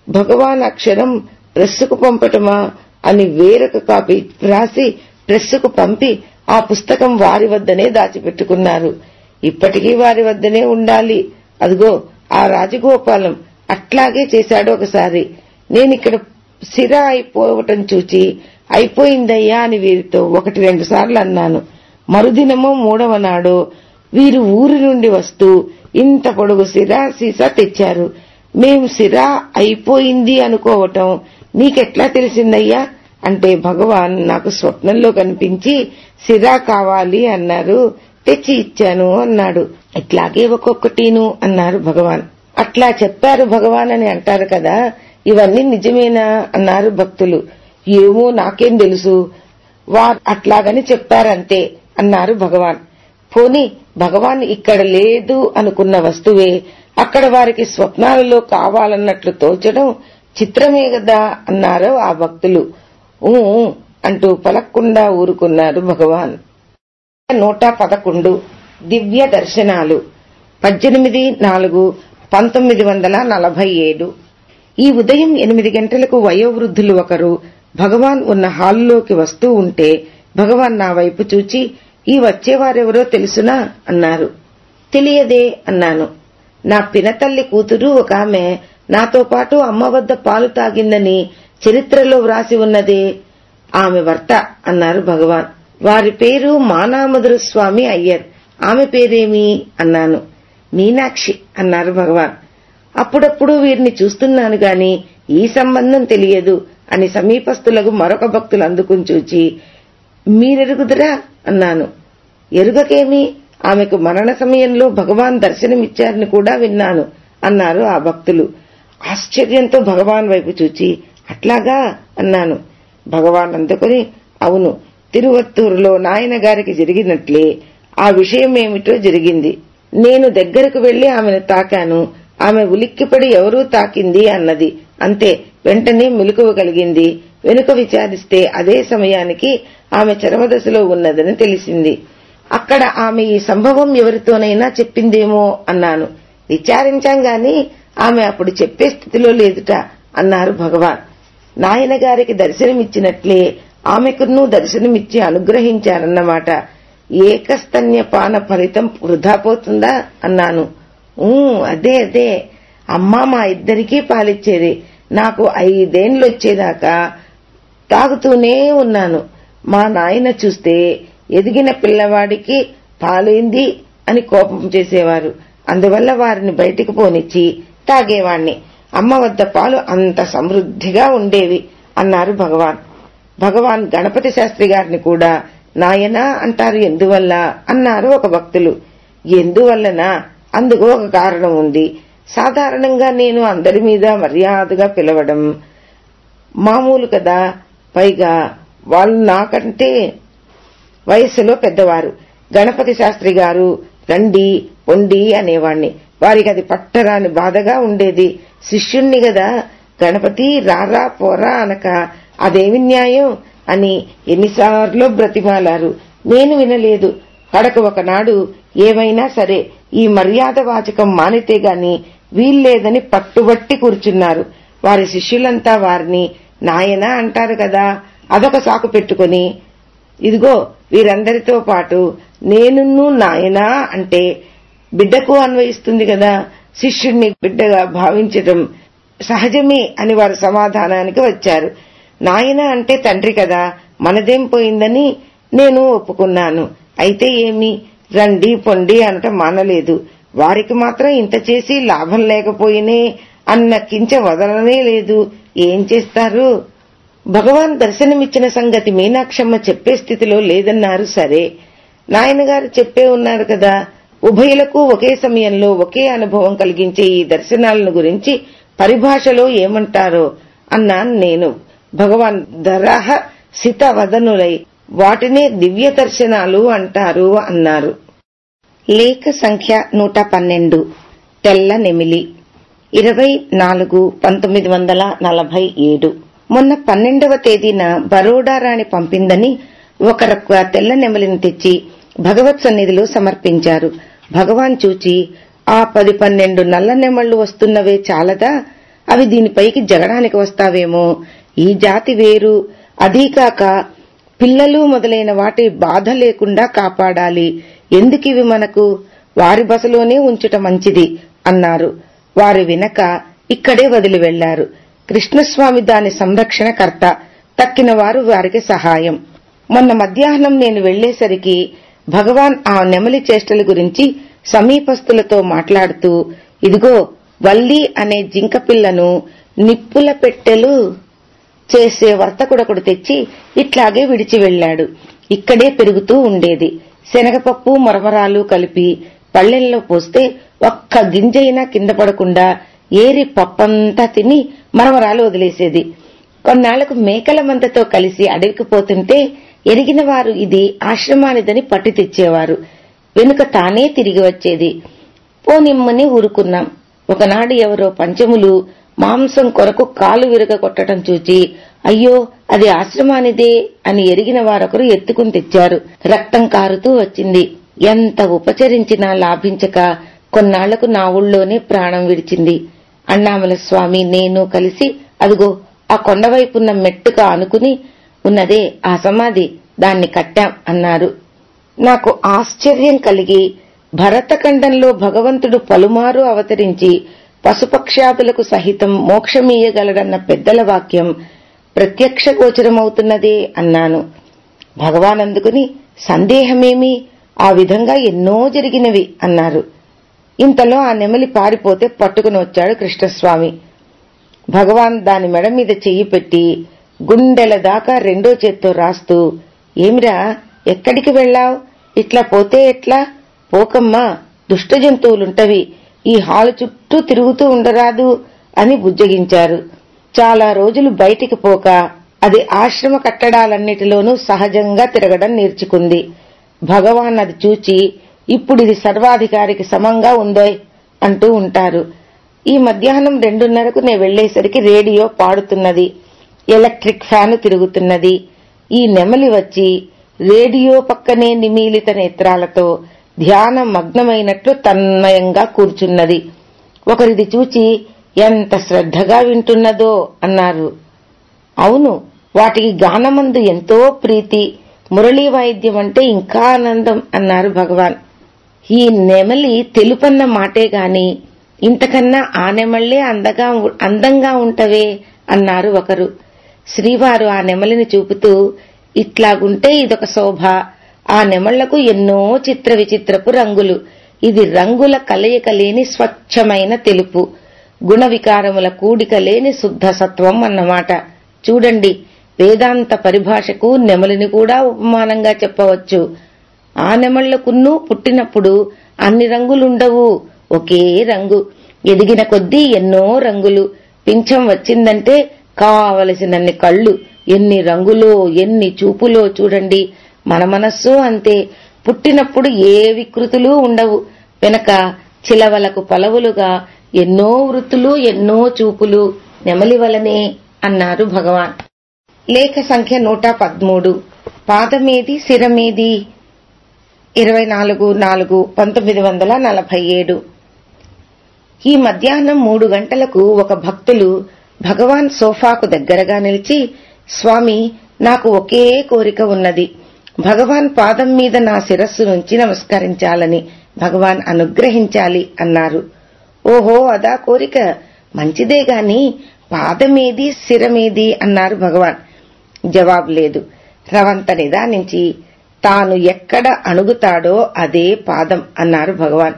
భగవాన్ అక్షరం ప్రెస్సుకు పంపటమా? అని వేరొక కాపీ వ్రాసి ప్రెస్సుకు పంపి ఆ పుస్తకం వారి వద్దనే దాచిపెట్టుకున్నారు. ఇప్పటికీ వారి వద్దనే ఉండాలి. అదిగో ఆ రాజగోపాలం అట్లాగే చేశాడు ఒకసారి. నేనిక్కడ సిరా అయిపోవటం చూచి అయిపోయిందయ్యా అని వీరితో ఒకటి రెండు సార్లు అన్నాను. మరుదినమో మూడవ నాడు వీరు ఊరి నుండి వస్తూ ఇంత పొడుగు సిరా సీసా తెచ్చారు. మేం సిరా అయిపోయింది అనుకోవటం నీకెట్లా తెలిసిందయ్యా? అంటే భగవాన్ నాకు స్వప్నంలో కనిపించి సిరా కావాలి అన్నారు తెచ్చి ఇచ్చాను అన్నాడు. ఇట్లాగే ఒక్కొక్కటిను అన్నారు భగవాన్. అట్లా చెప్పారు భగవాన్ అని అంటారు కదా ఇవన్నీ నిజమేనా అన్నారు భక్తులు. ఏమో నాకేం తెలుసు. వారు అట్లాగని చెప్పారంతే అన్నారు భగవాన్. పోని భగవాన్ ఇక్కడ లేదు అనుకున్న వస్తువే అక్కడ వారికి స్వప్నాలలో కావాలన్నట్లు తోచడం చిత్రమే కదా అన్నారు ఆ భక్తులు. ఊ అంటూ పలక్కుండా ఊరుకున్నారు భగవాన్. నూట పదకొండు దివ్య దర్శనాలు పద్దెనిమిది నాలుగు పంతొమ్మిది వందల నలభై ఏడు. ఈ ఉదయం ఎనిమిది గంటలకు వయోవృద్ధులు ఒకరు భగవాన్ ఉన్న హాల్లోకి వస్తూ ఉంటే భగవాన్ నా వైపు చూచి ఈ వచ్చేవారెవరో తెలుసునా? అన్నారు. తెలియదే అన్నాను. నా పినతల్లి కూతురు ఒక ఆమె. నాతో పాటు అమ్మ వద్ద పాలు తాగిందని చరిత్రలో వ్రాసి ఉన్నదే ఆమె భర్త అన్నారు భగవాన్. వారి పేరు మానామధుర స్వామి అయ్యర్. ఆమె పేరేమి? అన్నాను. మీనాక్షి అన్నారు భగవాన్. అప్పుడప్పుడు వీరిని చూస్తున్నాను గాని ఈ సంబంధం తెలియదు అని సమీపస్తులకు మరొక భక్తులు అందుకుని చూచి మీరెరుగుదురా? అన్నాను. ఎరుగకేమి? ఆమెకు మరణ సమయంలో భగవాన్ దర్శనమిచ్చారని కూడా విన్నాను అన్నారు ఆ భక్తులు. ఆశ్చర్యంతో భగవాన్ వైపు చూచి అట్లాగా అన్నాను. భగవాన్ అందుకుని అవును తిరువత్తూరులో నాయన గారికి జరిగినట్లే ఆ విషయం ఏమిటో జరిగింది. నేను దగ్గరకు వెళ్ళి ఆమెను తాకాను. ఆమె ఉలిక్కిపడి ఎవరూ తాకింది అన్నది. అంతే వెంటనే మెలకువ కలిగింది. వెనుక విచారిస్తే అదే సమయానికి ఆమె చరమదశలో ఉన్నదని తెలిసింది. అక్కడ ఆమె ఈ సంభవం ఎవరితోనైనా చెప్పిందేమో అన్నాను. విచారించాం గాని ఆమె అప్పుడు చెప్పే స్థితిలో లేదుట అన్నారు భగవాన్. నాయన గారికి దర్శనమిచ్చినట్లే ఆమెకును దర్శనమిచ్చి అనుగ్రహించారన్నమాట ఏకస్తన్యపాన ఫలితం వృధా పోతుందా? అన్నాను. అదే అదే. అమ్మ మా ఇద్దరికీ పాలిచ్చేది. నాకు ఐదేండ్లొచ్చేదాకా తాగుతూనే ఉన్నాను. మా నాయన చూస్తే ఎదిగిన పిల్లవాడికి పాలైంది అని కోపం చేసేవారు. అందువల్ల వారిని బయటికి పోనిచ్చి తాగేవాణ్ణి. అమ్మ వద్ద పాలు అంత సమృద్ధిగా ఉండేవి అన్నారు భగవాన్. భగవాన్ గణపతి శాస్త్రి గారిని కూడా నాయనా అంటారు ఎందువల్ల అన్నారు ఒక భక్తులు. ఎందువల్లనా? అందుకు ఒక కారణం ఉంది. సాధారణంగా నేను అందరి మీద మర్యాదగా పిలవడం. మామూలు కదా పైగా వాళ్ళు నాకంటే వయస్సులో పెద్దవారు. గణపతి శాస్త్రి గారు రండి పొండి అనేవాణ్ణి. వారికి అది పట్టరాని బాధగా ఉండేది. శిష్యుణ్ణి గదా గణపతి రారా పోరా అనక అదేమి న్యాయం అని ఎన్నిసార్లు బ్రతిమాలారు. నేను వినలేదు. కడక ఒకనాడు ఏమైనా సరే ఈ మర్యాద వాచకం మానితే గాని వీల్లేదని పట్టుబట్టి కూర్చున్నారు. వారి శిష్యులంతా వారిని నాయనా అంటారు కదా అదొక సాకు పెట్టుకుని ఇదిగో వీరందరితో పాటు నేనున్ను నాయనా అంటే బిడ్డకు అన్వయిస్తుంది కదా శిష్యుణ్ణి బిడ్డగా భావించటం సహజమే అని వారు సమాధానానికి వచ్చారు. నాయన అంటే తండ్రి కదా మనదేం పోయిందని నేను ఒప్పుకున్నాను. అయితే ఏమి? రండి పొండి అనటం మానలేదు. వారికి మాత్రం ఇంత చేసి లాభం లేకపోయినే అన్న కించ వదలనే లేదు. ఏం చేస్తారు? భగవాన్ దర్శనమిచ్చిన సంగతి మీనాక్షమ్మ చెప్పే స్థితిలో లేదన్నారు సరే. నాయనగారు చెప్పే ఉన్నారు కదా ఉభయులకు ఒకే సమయంలో ఒకే అనుభవం కలిగించే ఈ దర్శనాలను గురించి పరిభాషలో ఏమంటారో అన్నాను నేను. భగవాన్ దరహ సితవదనులై వాటినే దివ్య దర్శనాలు అంటారు అన్నారు. లేఖ సంఖ్య నూట పన్నెండు. తెల్ల నెమిలి. ఇరవై నాలుగు పంతొమ్మిది వందల నలభై ఏడు. మొన్న పన్నెండవ తేదీన బరోడా రాణి పంపిందని ఒకరొక్క తెల్ల నెమలిని తెచ్చి భగవత్ సన్నిధిలో సమర్పించారు. భగవాన్ చూచి ఆ పది పన్నెండు నల్ల నెమళ్ళు వస్తున్నవే చాలదా? అవి దీనిపైకి జగడానికి వస్తావేమో? ఈ జాతి వేరు. అదీకాక పిల్లలు మొదలైన వాటి బాధ లేకుండా కాపాడాలి. ఎందుకివి మనకు? వారి బసలోనే ఉంచుట మంచిది అన్నారు. వారు వినక ఇక్కడే వదిలి వెళ్ళారు. కృష్ణస్వామి దాని సంరక్షణ కర్త తక్కిన వారు వారికి సహాయం. మొన్న మధ్యాహ్నం నేను వెళ్ళేసరికి భగవాన్ ఆ నెమలి చేష్టల గురించి సమీపస్తులతో మాట్లాడుతూ ఇదిగో వల్లి అనే జింక పిల్లను నిప్పుల పెట్టెలు చేసే వర్తకుడొకడు తెచ్చి ఇట్లాగే విడిచి వెళ్ళాడు ఇక్కడే పెరుగుతూ ఉండేది. శనగపప్పు మరమరాలు కలిపి పళ్ళెల్లో పోస్తే ఒక్క గింజైనా కింద పడకుండా ఏరి పప్పంతా తిని మరమరాలు వదిలేసేది. కొన్నాళ్ళకు మేకల మందతో కలిసి అడవికి పోతుంటే ఎరిగిన వారు ఇది ఆశ్రమానిదని పట్టి తెచ్చేవారు. వెనుక తానే తిరిగి వచ్చేది. పోనిమ్మని ఊరుకున్నాం. ఒకనాడు ఎవరో పంచములు మాంసం కొరకు కాలు విరగ కొట్టడం చూచి అయ్యో అది ఆశ్రమానిదే అని ఎరిగిన వారొకరు ఎత్తుకుని తెచ్చారు. రక్తం కారుతూ వచ్చింది. ఎంత ఉపచరించినా లాభించక కొన్నాళ్ళకు నా ఊళ్ళోనే ప్రాణం విడిచింది. అన్నామల స్వామి నేను కలిసి అదిగో ఆ కొండవైపున్న మెట్టుగా అనుకుని ఉన్నదే ఆ సమాధి. దాన్ని కట్టాం అన్నారు. నాకు ఆశ్చర్యం కలిగి భరతఖండంలో భగవంతుడు పలుమారు అవతరించి పశుపక్షాదులకు సహితం మోక్షమీయగలడన్న పెద్దల వాక్యం ప్రత్యక్ష గోచరమవుతున్నదే అన్నాను. భగవాన్ అందుకుని సందేహమేమి? ఆ విధంగా ఎన్నో జరిగినవి అన్నారు. ఇంతలో ఆ నెమలి పారిపోతే పట్టుకుని వచ్చాడు కృష్ణస్వామి. భగవాన్ దాని మెడ మీద చెయ్యి పెట్టి గుండెల దాకా రెండో చేత్తో రాస్తూ ఏమిరా ఎక్కడికి వెళ్ళావ్? ఇట్లా పోతే ఎట్లా? పోకమ్మా దుష్ట జంతువులుంటవి. ఈ హాలు చుట్టూ తిరుగుతూ ఉండరాదు అని బుజ్జగించారు. చాలా రోజులు బయటికి పోక అది ఆశ్రమ కట్టడాలన్నిటిలోనూ సహజంగా తిరగడం నేర్చుకుంది. భగవాన్ అది చూచి ఇప్పుడిది సర్వాధికారికి సమంగా ఉందోయ్ అంటూ ఉంటారు. ఈ మధ్యాహ్నం రెండున్నరకు నే వెళ్ళేసరికి రేడియో పాడుతున్నది. ఎలక్ట్రిక్ ఫ్యాను తిరుగుతున్నది. ఈ నెమలి వచ్చి రేడియో పక్కనే నిమీలిత నేత్రాలతో ధ్యానం మగ్నమైనట్లు తన్మయంగా కూర్చున్నది. ఒకరిది చూచి ఎంత శ్రద్ధగా వింటున్నదో అన్నారు. అవును వాటికి గానమందు ఎంతో ప్రీతి. మురళీ వాయిద్యం అంటే ఇంకా ఆనందం అన్నారు భగవాన్. ఈ నెమలి తెలుపన్న మాటే గాని ఇంతకన్నా ఆ నెమళ్ళే అందగా అందంగా ఉంటవే అన్నారు ఒకరు. శ్రీవారు ఆ నెమలిని చూపుతూ ఇట్లాగుంటే ఇదొక శోభ. ఆ నెమళ్ళకు ఎన్నో చిత్ర విచిత్రపు రంగులు. ఇది రంగుల కలయిక లేని స్వచ్ఛమైన తెలుపు. గుణ వికారముల కూడిక లేని శుద్ధ సత్వం అన్నమాట. చూడండి వేదాంత పరిభాషకు నెమలిని కూడా ఉపమానంగా చెప్పవచ్చు. ఆ నెమళ్ళకున్నూ పుట్టినప్పుడు అన్ని రంగులుండవు. ఒకే రంగు. ఎదిగిన కొద్దీ ఎన్నో రంగులు. పింఛం వచ్చిందంటే కావలసినన్ని కళ్ళు ఎన్ని రంగులో ఎన్ని చూపులో చూడండి. మన మనస్సు అంతే. పుట్టినప్పుడు ఏ వికృతులు ఉండవు. వెనక చిలవలకు పలవులుగా ఎన్నో వృత్తులు ఎన్నో చూపులు నెమలి వలనే అన్నారు భగవాన్. లేఖ సంఖ్య నూట పదమూడు. పాదమేది శిరమేది? ఇరవై నాలుగు నాలుగు పంతొమ్మిది వందల నలభై ఏడు. ఈ మధ్యాహ్నం మూడు గంటలకు ఒక భక్తులు భగవాన్ సోఫాకు దగ్గరగా నిలిచి స్వామి నాకు ఒకే కోరిక ఉన్నది. భగవాన్ పాదం మీద నా శిరస్సు నుంచి నమస్కరించాలని భగవాన్ అనుగ్రహించాలి అన్నారు. ఓహో అదా కోరిక. మంచిదే గాని పాదమేది శిరమేది అన్నారు భగవాన్. జవాబు లేదు. రవంత నిదానించి తాను ఎక్కడ అణుగుతాడో అదే పాదం అన్నారు భగవాన్.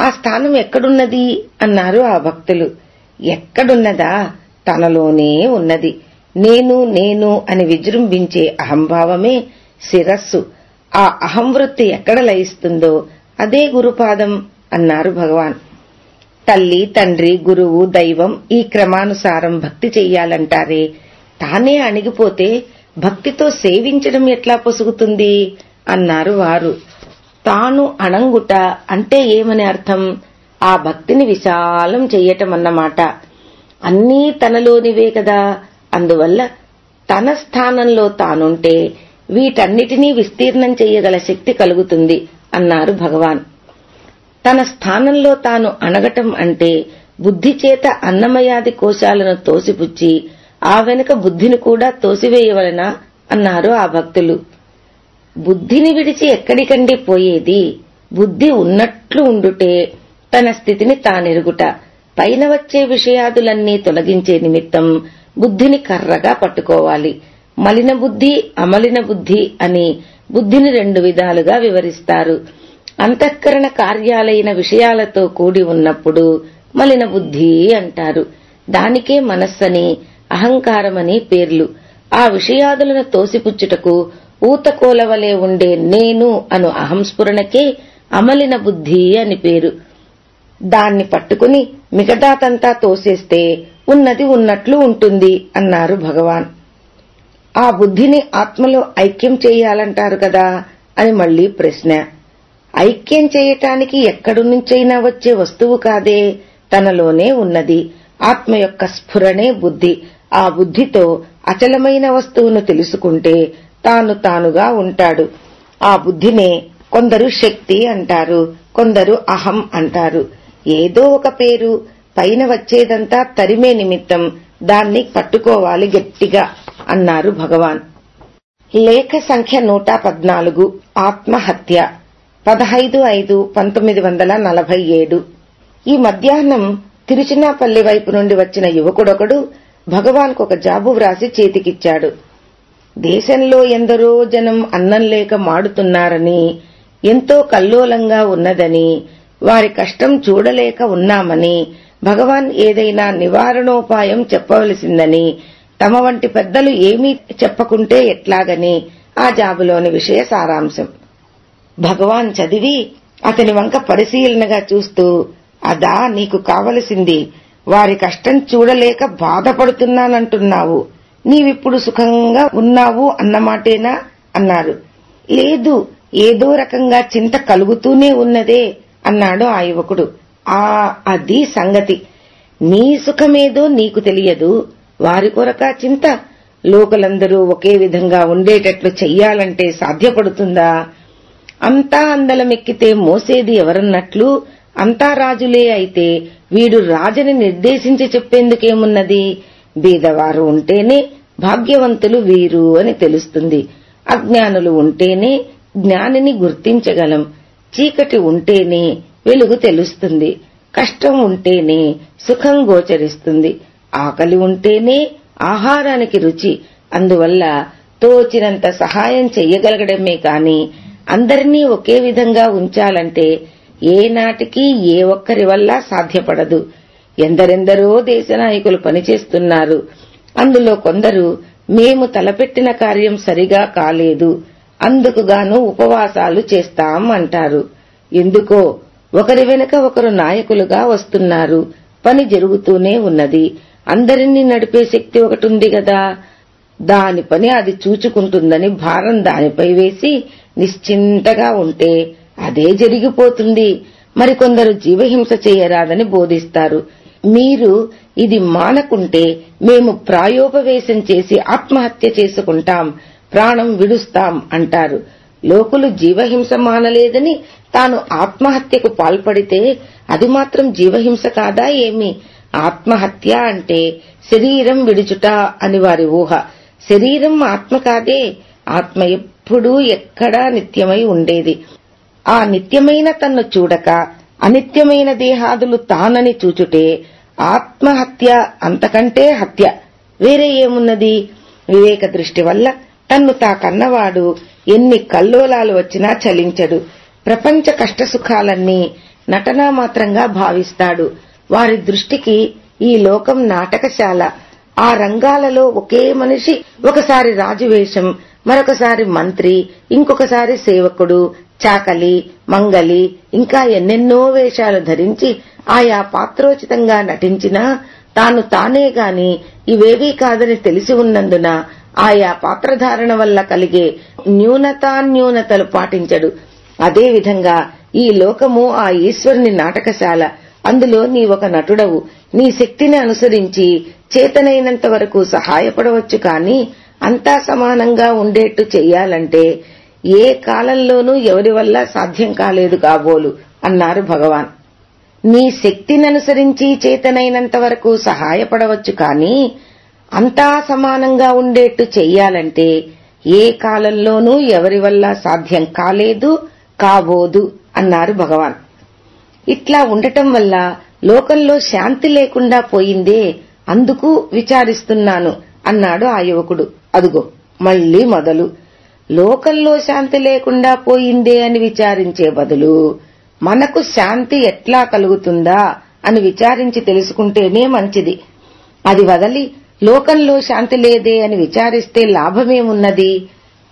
ఆ స్థానం ఎక్కడున్నది? అన్నారు ఆ భక్తులు. ఎక్కడున్నదా? తనలోనే ఉన్నది. నేను నేను అని విజృంభించే అహంభావమే శిరస్సు. ఆ అహంవృత్తి ఎక్కడ లయిస్తుందో అదే గురుపాదం అన్నారు భగవాన్. తల్లి తండ్రి గురువు దైవం ఈ క్రమానుసారం భక్తి చెయ్యాలంటారే? తానే అణిగిపోతే భక్తితో సేవించడం ఎట్లా పొసుగుతుంది? అన్నారు వారు. తాను అణంగుట అంటే ఏమని అర్థం? ఆ భక్తిని విశాలం చెయ్యటం అన్నమాట అన్నీ తనలోనివే కదా. అందువల్ల తన స్థానంలో తానుంటే వీటన్నిటినీ విస్తీర్ణం చెయ్యగల శక్తి కలుగుతుంది అన్నారు భగవాన్. తన స్థానంలో తాను అణగటం అంటే బుద్ధి చేత అన్నమయాది కోశాలను తోసిపుచ్చి ఆ వెనుక బుద్ధిని కూడా తోసివేయవలనా అన్నారు ఆ భక్తులు. బుద్ధిని విడిచి ఎక్కడికండి పోయేది? బుద్ధి ఉన్నట్లు ఉండుటే తన స్థితిని తానెరుగుట. పైన వచ్చే విషయాదులన్నీ తొలగించే నిమిత్తం బుద్ధిని కర్రగా పట్టుకోవాలి. మలిన బుద్ధి అమలిన బుద్ధి అని బుద్ధిని రెండు విధాలుగా వివరిస్తారు. అంతఃకరణ కార్యాలైన విషయాలతో కూడి ఉన్నప్పుడు మలిన బుద్ధి అంటారు. దానికే మనస్సని అహంకారమని పేర్లు. ఆ విషయాదులను తోసిపుచ్చుటకు ఊతకోలవలే ఉండే నేను అను అహంస్ఫురణకే అమలిన బుద్ధి అని పేరు. దాన్ని పట్టుకుని మిగతాతంతా తోసేస్తే ఉన్నది ఉన్నట్లు ఉంటుంది అన్నారు భగవాన్. ఆ బుద్ధిని ఆత్మలో ఐక్యం చేయాలంటారు కదా అని మళ్ళీ ప్రశ్న. ఐక్యం చేయటానికి ఎక్కడి నుంచైనా వచ్చే వస్తువు కాదే తనలోనే ఉన్నది. ఆత్మ యొక్క స్ఫురణే బుద్ధి. ఆ బుద్ధితో అచలమైన వస్తువును తెలుసుకుంటే తాను తానుగా ఉంటాడు. ఆ బుద్ధినే కొందరు శక్తి అంటారు కొందరు అహం అంటారు. ఏదో ఒక పేరు. పైన వచ్చేదంతా తరిమే నిమిత్తం. దాన్ని పట్టుకోవాలి గట్టిగా అన్నారు భగవాన్. లేఖ సంఖ్య నూట పద్నాలుగు. ఆత్మహత్య. పదహైదు ఐదు పంతొమ్మిది వందల నలభై ఏడు. ఈ మధ్యాహ్నం తిరుచినాపల్లి వైపు నుండి వచ్చిన యువకుడొకడు భగవాన్కు ఒక జాబు వ్రాసి చేతికిచ్చాడు. దేశంలో ఎందరో జనం అన్నం లేక మాడుతున్నారని ఎంతో కల్లోలంగా ఉన్నదని వారి కష్టం చూడలేక ఉన్నామని భగవాన్ ఏదైనా నివారణోపాయం చెప్పవలసిందని తమ వంటి పెద్దలు ఏమీ చెప్పకుంటే ఎట్లాగని ఆ జాబులోని విషయ సారాంశం. భగవాన్ చదివి అతని వంక పరిశీలనగా చూస్తూ అదా నీకు కావలసింది. వారి కష్టం చూడలేక బాధపడుతున్నానంటున్నావు. నీవిప్పుడు సుఖంగా ఉన్నావు అన్నమాటేనా? అన్నారు. లేదు ఏదో రకంగా చింత కలుగుతూనే ఉన్నదే. అన్నాడు ఆ యువకుడు. ఆ అది సంగతి. నీ సుఖమేదో నీకు తెలియదు. వారి కొరక చింత. లోకలందరూ ఒకే విధంగా ఉండేటట్లు చెయ్యాలంటే సాధ్యపడుతుందా? అంతా అందలమెక్కితే మోసేది ఎవరన్నట్లు? అంతా రాజులే అయితే వీడు రాజని నిర్దేశించి చెప్పేందుకేమున్నది? బీదవారు ఉంటేనే భాగ్యవంతులు వీరు అని తెలుస్తుంది. అజ్ఞానులు ఉంటేనే జ్ఞానిని గుర్తించగలం. చీకటి ఉంటేనే వెలుగు తెలుస్తుంది కష్టం ఉంటేనే సుఖం గోచరిస్తుంది ఆకలి ఉంటేనే ఆహారానికి రుచి అందువల్ల తోచినంత సహాయం చెయ్యగలగడమే కాని అందరినీ ఒకే విధంగా ఉంచాలంటే ఏనాటికి ఏ ఒక్కరి వల్ల సాధ్యపడదు. ఎందరెందరో దేశ నాయకులు పనిచేస్తున్నారు అందులో కొందరు మేము తలపెట్టిన కార్యం సరిగా కాలేదు అందుకుగాను ఉపవాసాలు చేస్తాం అంటారు. ఎందుకో? ఒకరి వెనుక ఒకరు నాయకులుగా వస్తున్నారు. పని జరుగుతూనే ఉన్నది. అందరినీ నడిపే శక్తి ఒకటి ఉంది గదా? దాని పని అది చూచుకుంటుందని భారం దానిపై వేసి నిశ్చింతగా ఉంటే అదే జరిగిపోతుంది. మరికొందరు జీవహింస చేయరాదని బోధిస్తారు. మీరు ఇది మానకుంటే మేము ప్రాయోపవేశం చేసి ఆత్మహత్య చేసుకుంటాం. ప్రాణం విడుస్తాం అంటారు. లోకులు జీవహింస మానలేదని తాను ఆత్మహత్యకు పాల్పడితే అది మాత్రం జీవహింస కాదా ఏమి? ఆత్మహత్య అంటే శరీరం విడుచుట అని వారి ఊహ. శరీరం ఆత్మ కాదే. ఆత్మ ఎప్పుడూ ఎక్కడా నిత్యమై ఉండేది. ఆ నిత్యమైన తన్ను చూడక అనిత్యమైన దేహాదులు తానని చూచుటే ఆత్మహత్య అంతకంటే హత్య. వేరే ఏమున్నది? వివేక దృష్టి వల్ల తన్ను తా కన్నవాడు. ఎన్ని కల్లోలాలు వచ్చినా చలించడు. ప్రపంచ కష్టసుఖాలన్నీ నటనామాత్రంగా భావిస్తాడు. వారి దృష్టికి ఈ లోకం నాటకశాల. ఆ రంగాలలో ఒకే మనిషి ఒకసారి రాజువేషం మరొకసారి మంత్రి ఇంకొకసారి సేవకుడు చాకలి మంగలి ఇంకా ఎన్నెన్నో వేషాలు ధరించి ఆయా పాత్రోచితంగా నటించినా తాను తానే గాని ఇవేవీ కాదని తెలిసి ఉన్నందున ఆయా పాత్రధారణ వల్ల కలిగే న్యూనతాన్యూనతలు పాటించడు. అదేవిధంగా ఈ లోకము ఆ ఈశ్వరుని నాటకశాల. అందులో నీ ఒక నటుడవు. నీ శక్తిని అనుసరించి చేతనైనంత వరకు సహాయపడవచ్చు కాని అంతా సమానంగా ఉండేట్టు చెయ్యాలంటే ఏ కాలంలోనూ ఎవరి వల్ల సాధ్యం కాలేదు కాబోలు అన్నారు భగవాన్. నీ శక్తిననుసరించి చేతనైనంత వరకు సహాయపడవచ్చు కాని అంతా సమానంగా ఉండేట్టు చెయ్యాలంటే ఏ కాలంలోనూ ఎవరి వల్ల సాధ్యం కాలేదు కాబోదు అన్నారు భగవాన్. ఇట్లా ఉండటం వల్ల లోకంలో శాంతి లేకుండా పోయిందే అందుకు విచారిస్తున్నాను అన్నాడు ఆ యువకుడు. అదుగో మళ్ళీ మొదలు. లోకంలో శాంతి లేకుండా పోయిందే అని విచారించే బదులు మనకు శాంతి ఎట్లా కలుగుతుందా అని విచారించి తెలుసుకుంటేనే మంచిది. అది వదలి లోకంలో శాంతి లేదే అని విచారిస్తే లాభమేమున్నది?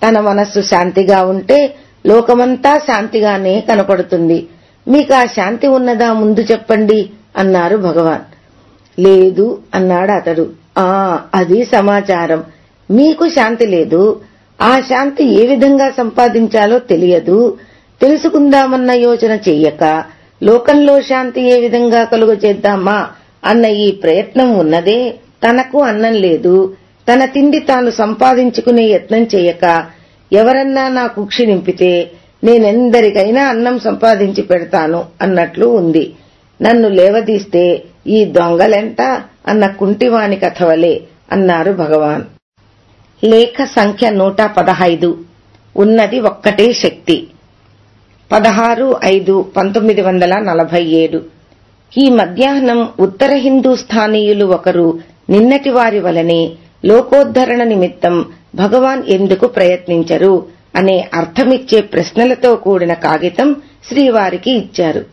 తన మనస్సు శాంతిగా ఉంటే లోకమంతా శాంతిగానే కనపడుతుంది. మీకు ఆ శాంతి ఉన్నదా ముందు చెప్పండి అన్నారు భగవాన్. లేదు అన్నాడు అతడు. ఆ అది సమాచారం. మీకు శాంతి లేదు. ఆ శాంతి ఏ విధంగా సంపాదించాలో తెలియదు. తెలుసుకుందామన్న యోచన చెయ్యక లోకంలో శాంతి ఏ విధంగా కలుగ చేద్దామా అన్న ఈ ప్రయత్నం ఉన్నదే? తనకు అన్నం లేదు. తన తిండి తాను సంపాదించుకునే యత్నం చేయక ఎవరన్నా నా కుక్షి నింపితే నేనెందరికైనా అన్నం సంపాదించి పెడతాను అన్నట్లు ఉంది. నన్ను లేవదీస్తే ఈ దొంగలెంట అన్న కుంటివాణి కథవలే అన్నారు భగవాన్. లేఖ సంఖ్య నూట పదహైదు. ఉన్నది ఒక్కటే శక్తి. పదహారు ఐదు పంతొమ్మిది వందల నలభై ఏడు. ఈ మధ్యాహ్నం ఉత్తర హిందూస్థానీయులు ఒకరు నిన్నటి వారి వలనే లోకోద్ధరణ నిమిత్తం భగవాన్ ఎందుకు ప్రయత్నించరు అనే అర్థమిచ్చే ప్రశ్నలతో కూడిన కాగితం శ్రీవారికి ఇచ్చారు.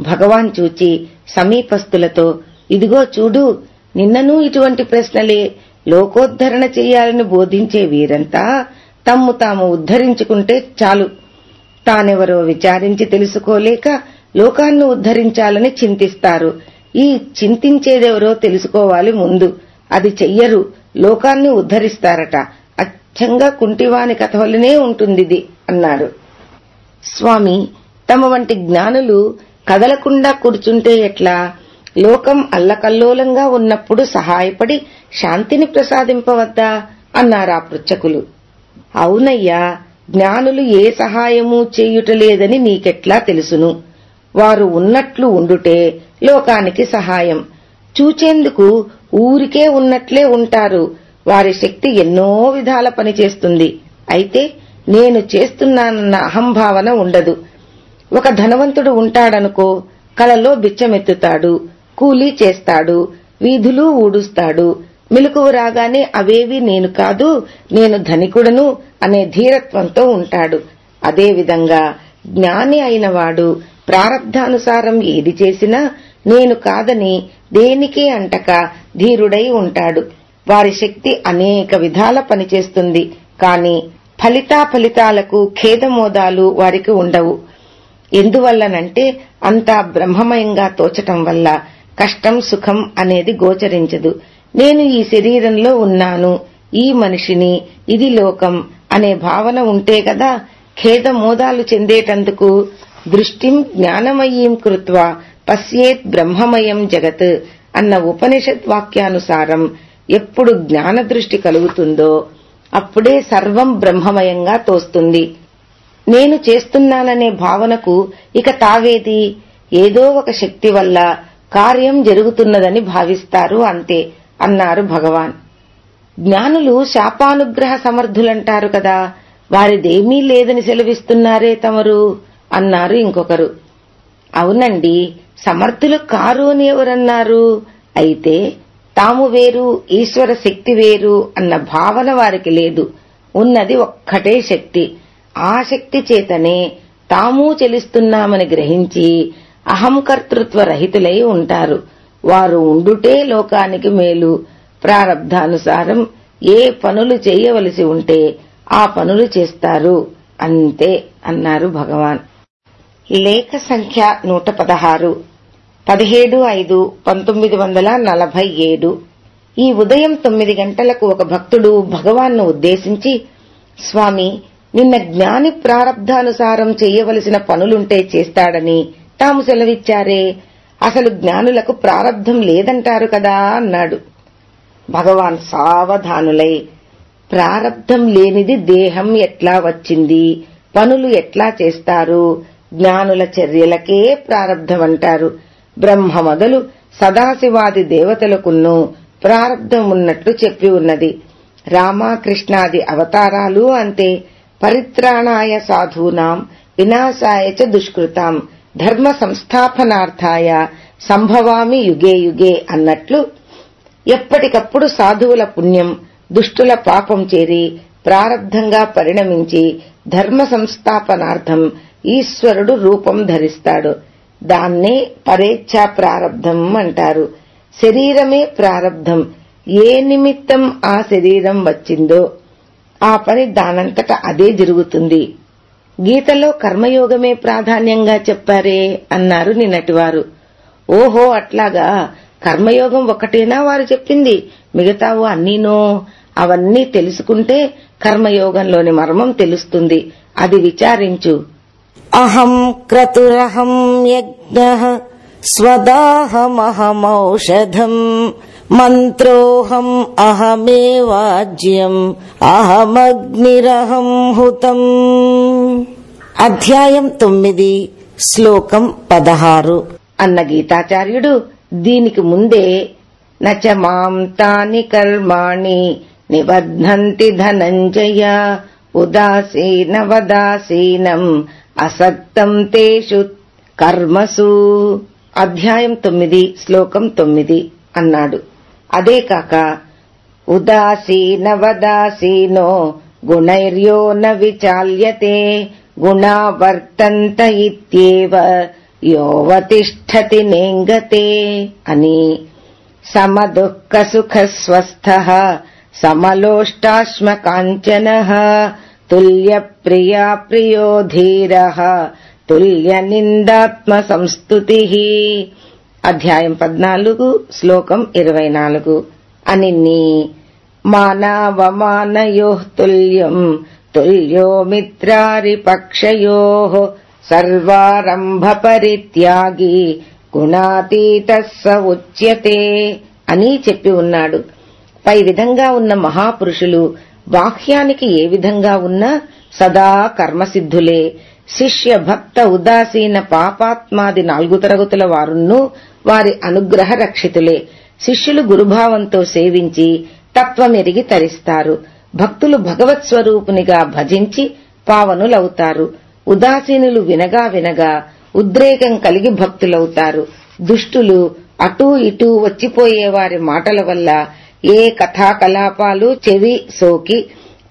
భగవాన్ చూచి సమీపస్తులతో ఇదిగో చూడు నిన్ననూ ఇటువంటి ప్రశ్నలే. లోకోద్ధరణ చెయ్యాలని బోధించే వీరంతా తమ్ము తాము ఉద్ధరించుకుంటే చాలు. తానెవరో విచారించి తెలుసుకోలేక లోకాన్ని ఉద్ధరించాలని చింతిస్తారు. ఈ చింతించేదెవరో తెలుసుకోవాలి ముందు. అది చెయ్యరు. లోకాన్ని ఉద్ధరిస్తారట. అచ్చంగా కుంటివాని కథవలనే ఉంటుందిది అన్నాడు. స్వామి తమ వంటి జ్ఞానులు కదలకుండా కూర్చుంటే ఎట్లా? లోకం అల్లకల్లోలంగా ఉన్నప్పుడు సహాయపడి శాంతిని ప్రసాదింపవద్దా? అన్నారా పృచ్చకులు అవునయ్యా జ్ఞానులు ఏ సహాయమూ చేయుటలేదని నీకెట్లా తెలుసును? వారు ఉన్నట్లు ఉండుటే లోకానికి సహాయం. చూచేందుకు ఊరికే ఉన్నట్లే ఉంటారు. వారి శక్తి ఎన్నో విధాల పనిచేస్తుంది అయితే నేను చేస్తున్నానన్న అహంభావన ఉండదు. ఒక ధనవంతుడు ఉంటాడనుకో కలలో బిచ్చమెత్తుతాడు కూలీ చేస్తాడు వీధులు ఊడుస్తాడు. మెలకువ రాగానే అవేవి నేను కాదు నేను ధనికుడను అనే ధీరత్వంతో ఉంటాడు. అదేవిధంగా జ్ఞాని అయినవాడు ప్రారబ్ధానుసారం ఏది చేసినా నేను కాదని దేనికే అంటక ధీరుడై ఉంటాడు. వారి శక్తి అనేక విధాల పనిచేస్తుంది కాని ఫలితాఫలితాలకు ఖేదమోదాలు వారికి ఉండవు. ఎందువల్లనంటే అంతా బ్రహ్మమయంగా తోచటం వల్ల కష్టం సుఖం అనేది గోచరించదు. నేను ఈ శరీరంలో ఉన్నాను ఈ మనిషిని ఇది లోకం అనే భావన ఉంటే కదా ఖేదమోదాలు చెందేటందుకు దృష్టిం జ్ఞానమయీం కృత్వా పశ్యేత్ బ్రహ్మమయం జగత్ అన్న ఉపనిషత్ వాక్యానుసారం ఎప్పుడు జ్ఞాన దృష్టి కలుగుతుందో అప్పుడే సర్వం బ్రహ్మమయంగా తోస్తుంది. నేను చేస్తున్నాననే భావనకు ఇక తావేది? ఏదో ఒక శక్తి వల్ల కార్యం జరుగుతున్నదని భావిస్తారు అంతే అన్నారు భగవాన్. జ్ఞానులు శాపానుగ్రహ సమర్థులంటారు కదా వారిదేమీ లేదని సెలవిస్తున్నారే తమరు? అన్నారు ఇంకొకరు. అవునండి సమర్థులు కారు అని ఎవరన్నారు? అయితే తాము వేరు ఈశ్వర శక్తి వేరు అన్న భావన వారికి లేదు. ఉన్నది ఒక్కటే శక్తి. ఆ శక్తి చేతనే తాము చెలిస్తున్నామని గ్రహించి అహంకర్తృత్వ రహితులై ఉంటారు. వారు ఉండుటే లోకానికి మేలు. ప్రారబ్ధానుసారం ఏ పనులు చేయవలసి ఉంటే ఆ పనులు చేస్తారు. అంతే అన్నారు భగవాన్. లేఖ సంఖ్య నూట పదహారు పదిహేడు ఐదు పంతొమ్మిది వందల నలభై ఏడు. ఈ ఉదయం తొమ్మిది గంటలకు ఒక భక్తుడు భగవాన్ను ఉద్దేశించి స్వామి నిన్న జ్ఞాని ప్రారబ్ధానుసారం చేయవలసిన పనులుంటే చేస్తాడని తాము సెలవిచ్చారే. అసలు జ్ఞానులకు ప్రారబ్ధం లేదంటారు కదా అన్నాడు. భగవాన్ సావధానులై ప్రారబ్ధం లేనిది దేహం ఎట్లా వచ్చింది? పనులు ఎట్లా చేస్తారు? జ్ఞానుల చర్యలకే ప్రారబ్ధమంటారు బ్రహ్మ మొదలు సదాశివాది దేవతలకున్ను ప్రారబ్ధం ఉన్నట్లు చెప్పి ఉన్నది. రామకృష్ణాది అవతారాలు అంతే. పరిత్రాణాయ సాధూనాం వినాశాయ చ దుష్కృతాం ధర్మ సంస్థాపనార్థాయ సంభవామి యుగే యుగే అన్నట్లు ఎప్పటికప్పుడు సాధువుల పుణ్యం దుష్టుల పాపం చేరి ప్రారబ్ధంగా పరిణమించి ధర్మ సంస్థాపనార్థం ఈశ్వరుడు రూపం ధరిస్తాడు. దాన్నే పరేచ్ఛా ప్రారంధం అంటారు. శరీరమే ప్రారంధం ఏ నిమిత్తం ఆ శరీరం వచ్చిందో ఆ పని దానంతట అదే జరుగుతుంది. గీతలో కర్మయోగమే ప్రాధాన్యంగా చెప్పారే అన్నారు నిన్నటివారు. ఓహో అట్లాగా కర్మయోగం ఒకటేనా వారు చెప్పింది. మిగతావు అన్నీనో అవన్నీ తెలుసుకుంటే కర్మయోగంలోని మర్మం తెలుస్తుంది. అది విచారించు. అహం క్రతురహం యజ్ఞ స్వదాహమహమౌషధం మంత్రోహం అహమే వాజ్యం అహమగ్నిరహం హుతం అధ్యాయం తొమ్మిది శ్లోకం పదహారు. అన్న గీతాచార్యుడు దీనికి ముందే నచ మాం తాని కర్మాణి నిబధ్నంతి ధనంజయ ఉదాసీనవదాసీనం అసక్తం తేషు కర్మసు. అధ్యాయం తొమ్మిది శ్లోకం తొమ్మిది అన్నాడు. అదే కాక ఉదాసీనవదాసీనో గుణైర్యో న విచాల్యతే గుణా వర్తంత ఇత్యేవ యోవతిష్ఠతి నేంగతే అని. సమదుఃఖ సుఖ స్వస్థ సమలోష్టాశ్మ కాంచన తుల్య ప్రియా ప్రియో ధీర తుల్య నిందాత్మ సంస్తుతి అధ్యాయం పద్నాలుగు శ్లోకం ఇరవై నాలుగు అని మానవమానయో తుల్యం తుల్యో మిత్రారిపక్షయో సర్వారంభ పరిత్యాగి గుణాతీత స ఉచ్యతే అని చెప్పి ఉన్నాడు. పై విధంగా ఉన్న మహాపురుషులు బాహ్యానికి ఏ విధంగా ఉన్నా సదా కర్మసిద్ధులే. శిష్య భక్త ఉదాసీన పాపాత్మాది నాలుగు తరగతుల వారును వారి అనుగ్రహ రక్షితులే. శిష్యులు గురుభావంతో సేవించి తత్వమెరిగి తరిస్తారు. భక్తులు భగవత్ స్వరూపునిగా భజించి పావనులవుతారు. ఉదాసీనులు వినగా వినగా ఉద్రేకం కలిగి భక్తులవుతారు. దుష్టులు అటూ ఇటూ వచ్చిపోయే వారి మాటల వల్ల ఏ కథాకలాపాలు చెవి సోకి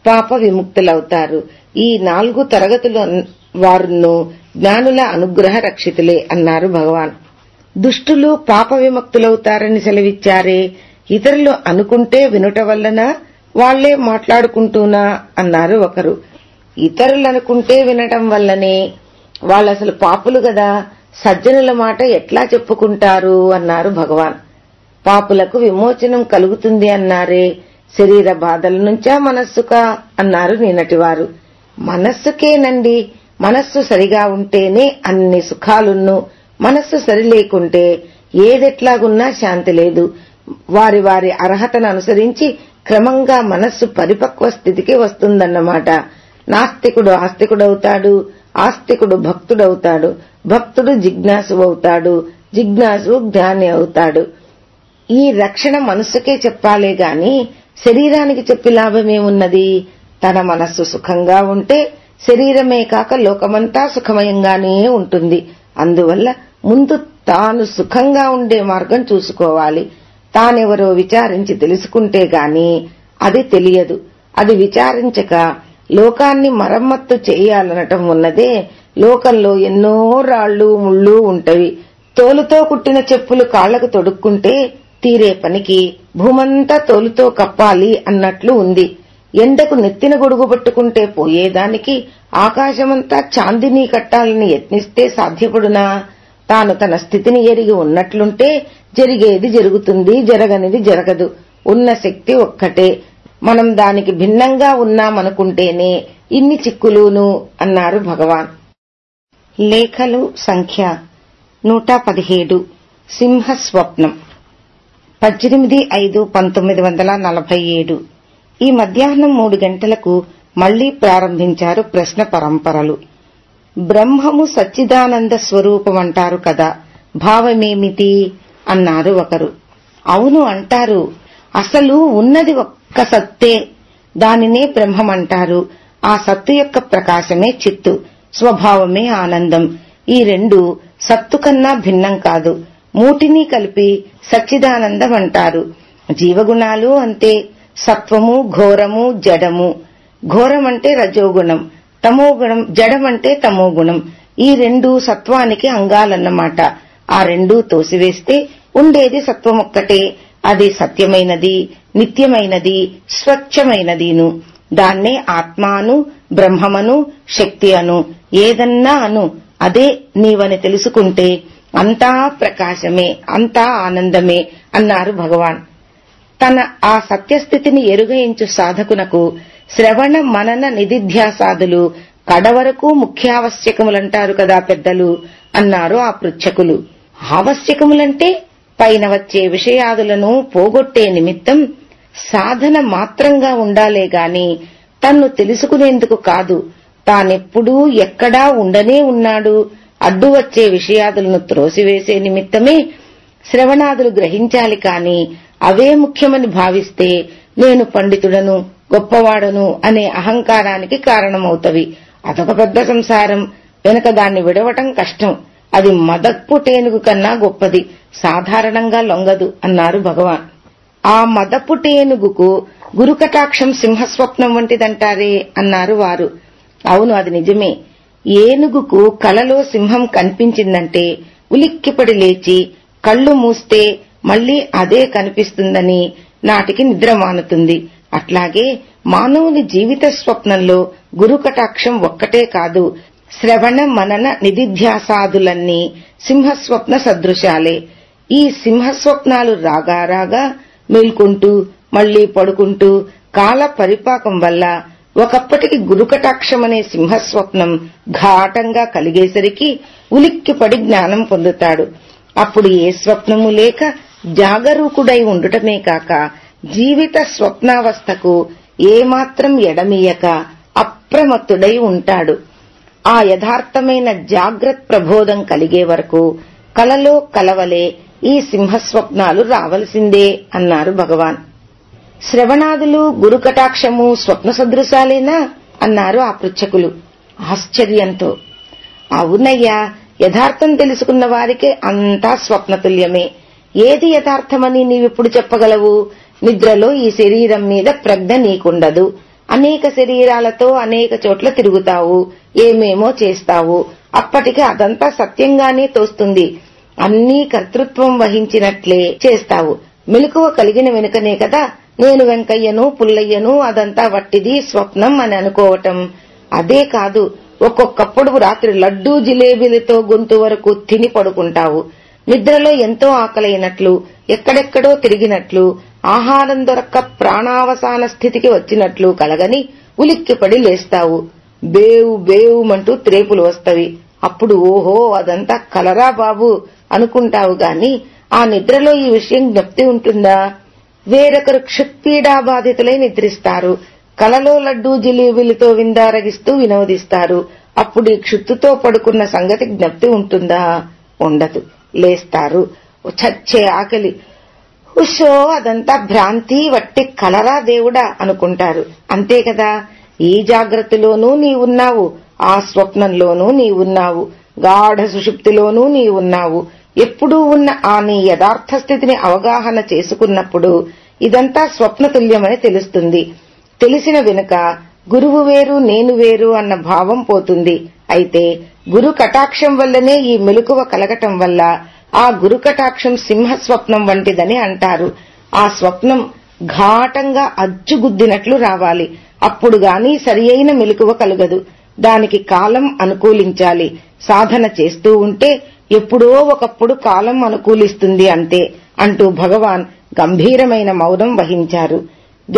పాప విముక్తులవుతారు. ఈ నాలుగు తరగతుల వారును జ్ఞానుల అనుగ్రహ రక్షితులే అన్నారు భగవాన్. దుష్టులు పాప విముక్తులవుతారని సెలవిచ్చారే. ఇతరులు అనుకుంటే వినుట వల్లన? వాళ్ళే మాట్లాడుకుంటూనా? అన్నారు ఒకరు. ఇతరులనుకుంటే వినటం వల్లనే. వాళ్ళసలు పాపులు గదా. సజ్జనుల మాట ఎట్లా చెప్పుకుంటారు? అన్నారు భగవాన్. పాపులకు విమోచనం కలుగుతుంది అన్నారే. శరీర బాధల నుంచా మనస్సుకా? అన్నారు నిన్నటివారు మనస్సుకేనండి. మనస్సు సరిగా ఉంటేనే అన్ని సుఖాలున్ను. మనస్సు సరిలేకుంటే ఏదెట్లాగున్నా శాంతి లేదు. వారి వారి అర్హతను అనుసరించి క్రమంగా మనస్సు పరిపక్వ స్థితికి వస్తుందన్నమాట. నాస్తికుడు ఆస్తికుడవుతాడు. ఆస్తికుడు భక్తుడవుతాడు. భక్తుడు జిజ్ఞాసు అవుతాడు జిజ్ఞాసు జ్ఞాని అవుతాడు. ఈ రక్షణ మనస్సుకే చెప్పాలే గాని శరీరానికి చెప్పి లాభమేమున్నది? తన మనస్సు సుఖంగా ఉంటే శరీరమే కాక లోకమంతా సుఖమయంగానే ఉంటుంది. అందువల్ల ముందు తాను సుఖంగా ఉండే మార్గం చూసుకోవాలి. తానెవరో విచారించి తెలుసుకుంటే గాని అది తెలియదు. అది విచారించక లోకాన్ని మరమ్మత్తు చేయాలనటం ఉన్నదే లోకంలో ఎన్నో రాళ్ళు ముళ్ళు ఉంటవి. తోలుతో కుట్టిన చెప్పులు కాళ్ళకు తొడుక్కుంటే తీరే పనికి భూమంతా తోలుతో కప్పాలి అన్నట్లు ఉంది. ఎండకు నెత్తిన గొడుగు పట్టుకుంటే పోయేదానికి ఆకాశమంతా చాందినీ కట్టాలని యత్నిస్తే సాధ్యపడునా? తాను తన స్థితిని ఎరిగి ఉన్నట్లుంటే జరిగేది జరుగుతుంది జరగనిది జరగదు. ఉన్న శక్తి ఒక్కటే. మనం దానికి భిన్నంగా ఉన్నామనుకుంటేనే ఇన్ని చిక్కులును అన్నారు భగవాన్. లేఖలు సంఖ్య నూట పదిహేడు. సింహస్వప్నం. పద్దెనిమిది ఐదు పంతొమ్మిది వందల నలభై ఏడు. ఈ మధ్యాహ్నం మూడు గంటలకు మళ్ళీ ప్రారంభించారు ప్రశ్న పరంపరలు. బ్రహ్మము సచ్చిదానంద స్వరూపమంటారు కదా భావమేమిటి? అన్నారు ఒకరు. అవును అంటారు. అసలు ఉన్నది ఒక్క సత్తే. దానినే బ్రహ్మమంటారు ఆ సత్తు యొక్క ప్రకాశమే చిత్తు స్వభావమే ఆనందం. ఈ రెండు సత్తు కన్నా భిన్నం కాదు. మూటిని కలిపి సచ్చిదానందం అంటారు జీవగుణాలు అంతే సత్వము ఘోరము జడము. ఘోరమంటే రజోగుణం. తమోగుణం జడమంటే తమోగుణం. ఈ రెండు సత్వానికి అంగాలన్నమాట. ఆ రెండూ తోసివేస్తే ఉండేది సత్వమొక్కటే. అది సత్యమైనది నిత్యమైనది స్వచ్ఛమైనదిను. దాన్నే ఆత్మాను బ్రహ్మమను శక్తి అను. ఏదన్నా అను. అదే నీవని తెలుసుకుంటే అంతా ప్రకాశమే అంతా ఆనందమే అన్నారు భగవాన్. తన ఆ సత్యస్థితిని ఎరుగయించు సాధకునకు శ్రవణ మనన నిధిధ్యాసాదులు కడవరకు ముఖ్యావశ్యకములంటారు కదా పెద్దలు అన్నారు ఆ పృచ్ఛకులు. ఆవశ్యకములంటే పైన వచ్చే విషయాదులను పోగొట్టే నిమిత్తం సాధన మాత్రంగా ఉండాలే గాని తన్ను తెలుసుకునేందుకు కాదు తానెప్పుడూ ఎక్కడా ఉండనే ఉన్నాడు అడ్డు వచ్చే విషయాదులను త్రోసివేసే నిమిత్తమే శ్రవణాదులు గ్రహించాలి కాని అవే ముఖ్యమని భావిస్తే నేను పండితుడను గొప్పవాడను అనే అహంకారానికి కారణమవుతవి. అదొక పెద్ద సంసారం. వెనుక దాన్ని విడవటం కష్టం. అది మదప్పు టేనుగు కన్నా గొప్పది. సాధారణంగా లొంగదు అన్నారు భగవాన్. ఆ మదపు టేనుగుకు గురుకటాక్షం సింహస్వప్నం వంటిదంటారే అన్నారు వారు. అవును అది నిజమే. ఏనుగుకు కలలో సింహం కనిపించిందంటే ఉలిక్కిపడి లేచి కళ్ళు మూస్తే మళ్ళీ అదే కనిపిస్తుందని నాటికి నిద్ర మానుతుంది అట్లాగే మానవుని జీవిత స్వప్నంలో గురుకటాక్షం ఒక్కటే కాదు శ్రవణ మనన నిధిధ్యాసాదులన్నీ సింహస్వప్న సదృశాలే. ఈ సింహస్వప్నాలు రాగా రాగా మేల్కొంటూ మళ్ళీ పడుకుంటూ కాల పరిపాకం వల్ల ఒకప్పటికి గురుకటాక్షమనే సింహస్వప్నం ఘాటంగా కలిగేసరికి ఉలిక్కిపడి జ్ఞానం పొందుతాడు. అప్పుడు ఏ స్వప్నము లేక జాగరూకుడై ఉండటమే కాక జీవిత స్వప్నావస్థకు ఏమాత్రం ఎడమీయక అప్రమత్తుడై ఉంటాడు. ఆ యథార్థమైన జాగ్రత్ ప్రబోధం కలిగే వరకు కలలో కలవలే ఈ సింహస్వప్నాలు రావలసిందే అన్నారు భగవాన్. శ్రవణాదులు గురుకటాక్షము స్వప్న సదృశాలేనా అన్నారు ఆ పృచ్ఛకులు. ఆశ్చర్యంతో. అవునయ్యా యథార్థం తెలుసుకున్న వారికే అంతా స్వప్నతుల్యమే. ఏది యథార్థమని నీవిప్పుడు చెప్పగలవు? నిద్రలో ఈ శరీరం మీద ప్రజ్ఞ నీకుండదు. అనేక శరీరాలతో అనేక చోట్ల తిరుగుతావు. ఏమేమో చేస్తావు. అప్పటికి అదంతా సత్యంగానే తోస్తుంది. అన్నీ కర్తృత్వం వహించినట్లే చేస్తావు. మెలకువ కలిగిన వెనుకనే కదా? నేను వెంకయ్యను పుల్లయ్యను అదంతా వట్టిది స్వప్నం అని అనుకోవటం. అదే కాదు ఒక్కొక్కప్పుడు రాత్రి లడ్డూ జిలేబీలతో గొంతు వరకు తిని పడుకుంటావు. నిద్రలో ఎంతో ఆకలైనట్లు ఎక్కడెక్కడో తిరిగినట్లు ఆహారం దొరక్క ప్రాణావసాన స్థితికి వచ్చినట్లు కలగని ఉలిక్కిపడి లేస్తావు. బేవు బేవుమంటూ త్రేపులు వస్తవి. అప్పుడు ఓహో అదంతా కలరా బాబు అనుకుంటావు గాని ఆ నిద్రలో ఈ విషయం జ్ఞప్తి ఉంటుందా? వేరొకరు క్షుక్పీడా బాధితులై నిద్రిస్తారు. కలలో లడ్డూ జిలేబీలతో విందారగిస్తూ వినోదిస్తారు. అప్పుడు ఈ క్షుత్తుతో పడుకున్న సంగతి జ్ఞప్తి ఉంటుందా? ఉండదు. లేస్తారు. చచ్చే ఆకలి. ఉషో అదంతా భ్రాంతి వట్టి కలరా దేవుడా అనుకుంటారు. అంతే కదా? ఈ జాగ్రత్తలోనూ నీవున్నావు. ఆ స్వప్నంలోనూ నీవున్నావు. గాఢ సుషుప్తిలోనూ నీవున్నావు. ఎప్పుడూ ఉన్న ఆ నీ యథార్థ స్థితిని అవగాహన చేసుకున్నప్పుడు ఇదంతా స్వప్నతుల్యమని తెలుస్తుంది. తెలిసిన వెనుక గురువు వేరు నేను వేరు అన్న భావం పోతుంది. అయితే గురు కటాక్షం వల్లనే ఈ మెలకువ కలగటం వల్ల ఆ గురు కటాక్షం సింహ స్వప్నం వంటిదని అంటారు. ఆ స్వప్నం ఘాటంగా అజ్జుగుద్దినట్లు రావాలి. అప్పుడు గాని సరియైన మెలకువ కలగదు. దానికి కాలం అనుకూలించాలి. సాధన చేస్తూ ఉంటే ఎప్పుడో ఒకప్పుడు కాలం అనుకూలిస్తుంది అంతే అంటూ భగవాన్ గంభీరమైన మౌనం వహించారు.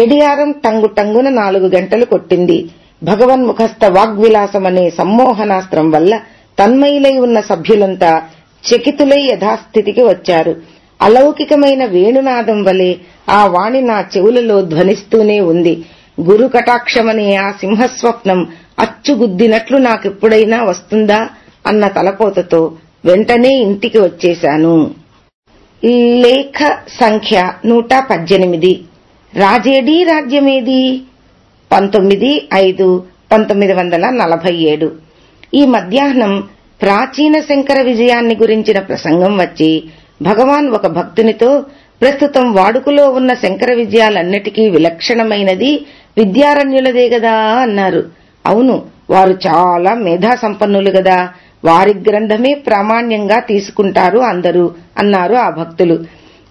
గడియారం టంగు టంగున నాలుగు గంటలు కొట్టింది. భగవన్ముఖస్థ వాగ్విలాసమనే సమ్మోహనాస్త్రం వల్ల తన్మయులై ఉన్న సభ్యులంతా చకితులై యథాస్థితికి వచ్చారు. అలౌకికమైన వేణునాదం వలె ఆ వాణి నా చెవులలో ధ్వనిస్తూనే ఉంది. గురు కటాక్షమనే ఆ సింహస్వప్నం అచ్చుగుద్దినట్లు నాకెప్పుడైనా వస్తుందా? అన్న తలపోతతో వెంటనే ఇంటికి వచ్చేశాను. లేఖ సంఖ్య నూట పద్దెనిమిది. రాజేడీ రాజ్యమేది? పంతొమ్మిది ఐదు పంతొమ్మిది వందల నలభై ఏడు. ఈ మధ్యాహ్నం ప్రాచీన శంకర విజయాన్ని గురించిన ప్రసంగం వచ్చి భగవాన్ ఒక భక్తునితో ప్రస్తుతం వాడుకలో ఉన్న శంకర విజయాలన్నిటికీ విలక్షణమైనది విద్యారణ్యులదే గదా అన్నారు. అవును వారు చాలా మేధా సంపన్నులు గదా. వారి గ్రంథమే ప్రామాణ్యంగా తీసుకుంటారు అందరూ అన్నారు ఆ భక్తులు.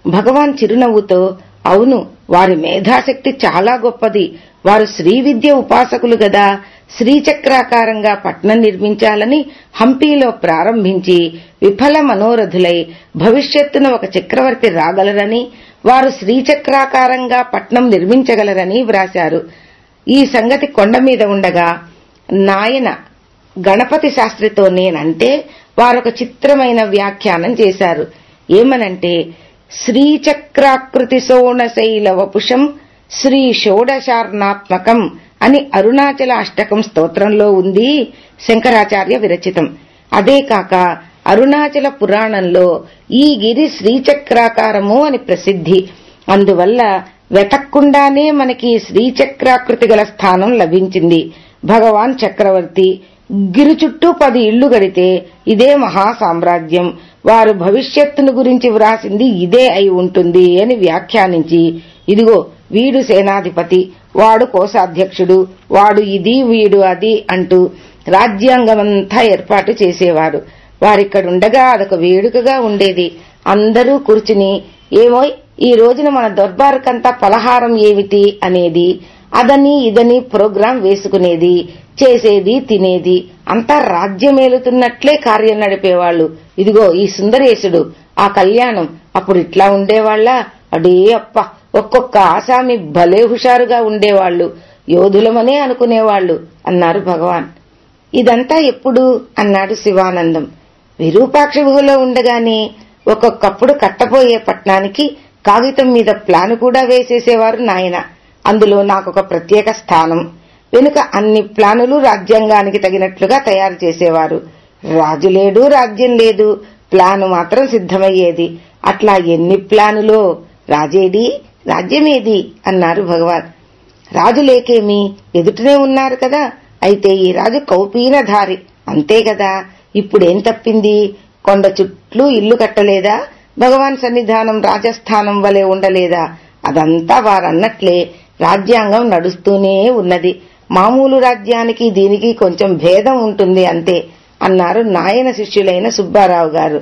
భగవాన్ చిరునవ్వుతో అవును వారి మేధాశక్తి చాలా గొప్పది. వారు శ్రీ విద్య ఉపాసకులు గదా. శ్రీచక్రాకారంగా పట్నం నిర్మించాలని హంపీలో ప్రారంభించి విఫల మనోరథులై భవిష్యత్తున ఒక చక్రవర్తి రాగలరని వారు శ్రీచక్రాకారంగా పట్నం నిర్మించగలరని వ్రాశారు. ఈ సంగతి కొండ మీద ఉండగా నాయన గణపతి శాస్త్రితో నేనంటే వారొక చిత్రమైన వ్యాఖ్యానం చేశారు. ఏమనంటే శ్రీచక్రాకృతి శోణశైల వపుషం శ్రీ షోడశార్ణాత్మకం అని అరుణాచల అష్టకం స్తోత్రంలో ఉంది శంకరాచార్య విరచితం. అదే కాక అరుణాచల పురాణంలో ఈ గిరి శ్రీచక్రాకారము అని ప్రసిద్ధి. అందువల్ల వెతక్కుండానే మనకి శ్రీచక్రాకృతి గల స్థానం లభించింది. భగవాన్ చక్రవర్తి గిరి చుట్టూ పది ఇళ్ళు గడితే ఇదే మహా సామ్రాజ్యం. వారు భవిష్యత్తును గురించి వ్రాసింది ఇదే అయి ఉంటుంది అని వ్యాఖ్యానించి ఇదిగో వీడు సేనాధిపతి వాడు కోశాధ్యక్షుడు వాడు ఇది వీడు అది అంటూ రాజ్యాంగమంతా ఏర్పాటు చేసేవారు. వారిక్కడుండగా అదొక వేడుకగా ఉండేది. అందరూ కూర్చుని ఏమోయ్ ఈ రోజున మన దర్బారుకంతా పలహారం ఏమిటి? అనేది అదని ఇదని ప్రోగ్రాం వేసుకునేది చేసేది తినేది. అంతా రాజ్యమేలుతున్నట్లే కార్యం నడిపేవాళ్ళు ఇదిగో ఈ సుందరేశుడు ఆ కళ్యాణం అప్పుడు ఇట్లా ఉండేవాళ్ళ అడే అప్ప ఒక్కొక్క ఆసామి భలే హుషారుగా ఉండేవాళ్ళు యోధులమనే అనుకునేవాళ్ళు అన్నారు భగవాన్. ఇదంతా ఎప్పుడు? అన్నాడు శివానందం. విరూపాక్ష గుహలో ఉండగానే ఒక్కొక్కప్పుడు కట్టబోయే పట్నానికి కాగితం మీద ప్లాను కూడా వేసేసేవారు నాయన. అందులో నాకొక ప్రత్యేక స్థానం. వెనుక అన్ని ప్లానులు రాజ్యాంగానికి తగినట్లుగా తయారు చేసేవారు. రాజు లేడు రాజ్యం లేదు. ప్లాను మాత్రం సిద్ధమయ్యేది. అట్లా ఎన్ని ప్లానులో? రాజేది రాజ్యమేది? అన్నారు భగవాన్. రాజు లేకేమి? ఎదుటనే ఉన్నారు కదా. అయితే ఈ రాజు కౌపీనధారి. అంతే కదా. ఇప్పుడేం తప్పింది? కొండ చుట్లు ఇల్లు కట్టలేదా? భగవాన్ సన్నిధానం రాజస్థానం వలె ఉండలేదా? అదంతా వారన్నట్లే. రాజ్యాంగం నడుస్తూనే ఉన్నది. మామూలు రాజ్యానికి దీనికి కొంచెం భేదం ఉంటుంది అంతే అన్నారు నాయన శిష్యులైన సుబ్బారావు గారు.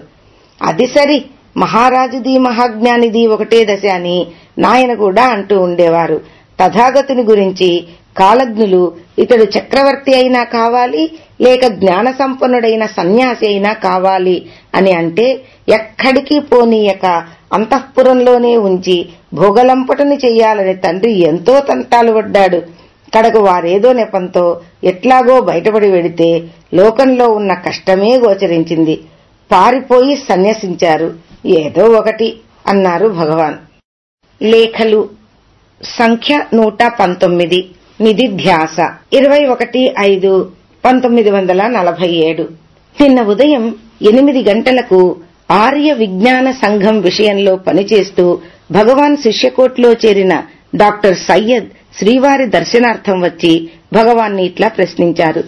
అది సరి మహారాజుది మహాజ్ఞానిది ఒకటే దశ అని నాయన కూడా అంటూ ఉండేవారు. తథాగతుని గురించి కాలజ్ఞులు ఇతడు చక్రవర్తి అయినా కావాలి లేక జ్ఞాన సంపన్నుడైన సన్యాసి అయినా కావాలి అని అంటే ఎక్కడికి పోనీయక అంతఃపురంలోనే ఉంచి భోగలంపటని చెయ్యాలని తండ్రి ఎంతో తంటాలు పడ్డాడు. కడకు వారేదో నెపంతో ఎట్లాగో బయటపడి వెడితే లోకంలో ఉన్న కష్టమే గోచరించింది. పారిపోయి సన్యసించారు. ఏదో ఒకటి అన్నారు భగవాన్. లేఖలు సంఖ్య నూట పంతొమ్మిది. నిధిధ్యాస. ఇరవై ఒకటి ఐదు. పంతొమ్మిది వందల నలభై ఏడు. నిన్న ఉదయం ఎనిమిది గంటలకు ఆర్య విజ్ఞాన సంఘం విషయంలో పనిచేస్తూ భగవాన్ శిష్యకోట్లో చేరిన డాక్టర్ సయ్యద్ శ్రీవారి దర్శనార్థం వచ్చి భగవాన్ని ఇట్లా ప్రశ్నించారు.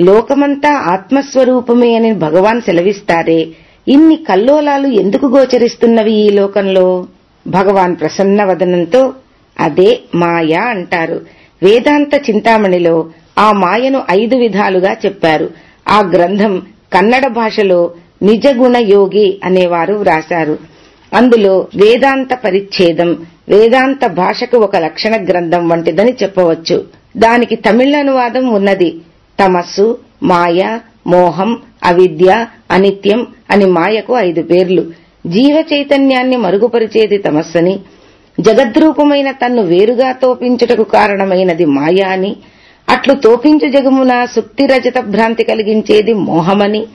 లోకమంతా ఆత్మస్వరూపమే అని భగవాన్ సెలవిస్తారే ఇన్ని కల్లోలాలు ఎందుకు గోచరిస్తున్నవి ఈ లోకంలో? భగవాన్ ప్రసన్న వదనంతో అదే మాయ అంటారు. వేదాంత చింతామణిలో ఆ మాయను ఐదు విధాలుగా చెప్పారు. ఆ గ్రంథం కన్నడ భాషలో నిజగుణ యోగి అనేవారు వ్రాశారు. అందులో వేదాంత పరిచ్ఛేదం వేదాంత భాషకు ఒక లక్షణ గ్రంథం వంటిదని చెప్పవచ్చు. దానికి తమిళ అనువాదం ఉన్నది. తమస్సు మాయ మోహం అవిద్య అనిత్యం అని మాయకు ఐదు పేర్లు. జీవ చైతన్యాన్ని మరుగుపరిచేది తమస్సని. జగద్రూపమైన తన్ను వేరుగా తోపించుటకు కారణమైనది మాయ అని. అట్లు తోపించు జగమున సుక్తి రజత భ్రాంతి కలిగించేది మోహమని.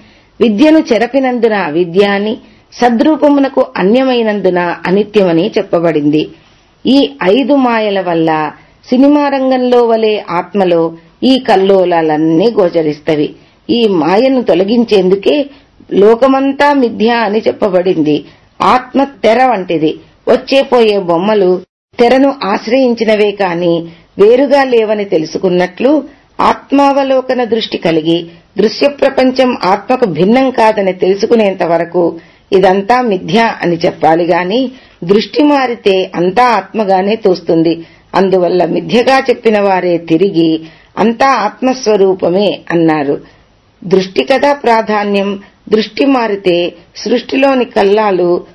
విద్యను చెరపినందున విద్య అని సద్రూపమునకు అన్యమైనందున అనిత్యమని చెప్పబడింది. ఈ ఐదు మాయల వల్ల సినిమా రంగంలో వలె ఆత్మలో ఈ కల్లోలాలన్నీ గోచరిస్తవి. ఈ మాయను తొలగించేందుకే లోకమంతా మిథ్య అని చెప్పబడింది. ఆత్మ తెర వంటిది. వచ్చే పోయే బొమ్మలు తెరను ఆశ్రయించినవే కాని వేరుగా లేవని తెలుసుకున్నట్లు ఆత్మావలోకన దృష్టి కలిగి దృశ్య ప్రపంచం ఆత్మకు భిన్నం కాదని తెలుసుకునేంత వరకు ఇదంతా మిథ్య అని చెప్పాలి గాని దృష్టి మారితే అంతా ఆత్మగానే తోస్తుంది. అందువల్ల మిథ్యగా చెప్పిన వారే తిరిగి అంతా ఆత్మస్వరూపమే అన్నారు. దృష్టి కదా ప్రాధాన్యం. దృష్టి మారితే సృష్టిలోని కల్లాలు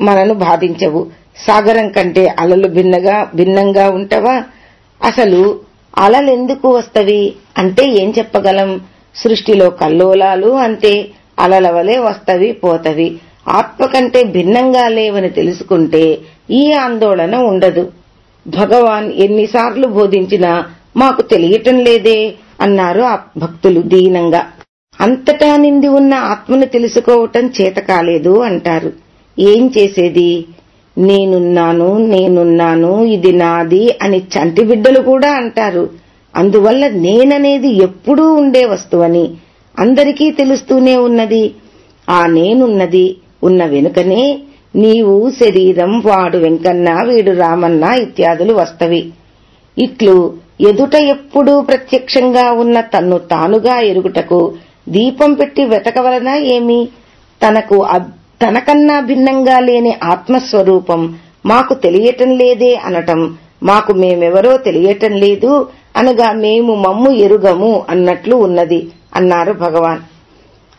మనను బాధించవు. సాగరం కంటే అలలు భిన్నగా భిన్నంగా ఉంటవా? అసలు అలలెందుకు వస్తవి అంటే ఏం చెప్పగలం? సృష్టిలో కల్లోలాలు అంతే అలల వలె వస్తవి పోతవి ఆత్మ కంటే భిన్నంగా లేవని తెలుసుకుంటే ఈ ఆందోళన ఉండదు. భగవాన్ ఎన్నిసార్లు బోధించినా మాకు తెలియటం లేదే అన్నారు ఆ భక్తులు దీనంగా. అంతటా నిండి ఉన్న ఆత్మను తెలుసుకోవటం చేత కాలేదు అంటారు. ఏం చేసేది? నేనున్నాను నేనున్నాను ఇది నాది అని చంటి బిడ్డలు కూడా అంటారు. అందువల్ల నేననేది ఎప్పుడూ ఉండే వస్తువని అందరికీ తెలుస్తూనే ఉన్నది. ఆ నేనున్నది ఉన్న వెనుకనే నీవు శరీరం వాడు వెంకన్న వీడు రామన్న ఇత్యాదులు వస్తవి. ఇట్లు ఎదుట ఎప్పుడూ ప్రత్యక్షంగా ఉన్న తన్ను తానుగా ఎరుగుటకు దీపం పెట్టి వెతకవలనా ఏమి? తనకు అద్- తనకన్నా భిన్నంగా లేని ఆత్మస్వరూపం మాకు తెలియటం లేదే అనటం మాకు మేమెవరో తెలియటం లేదు అనగా మేము మమ్ము ఎరుగము అన్నట్లు ఉన్నది అన్నారు భగవాన్.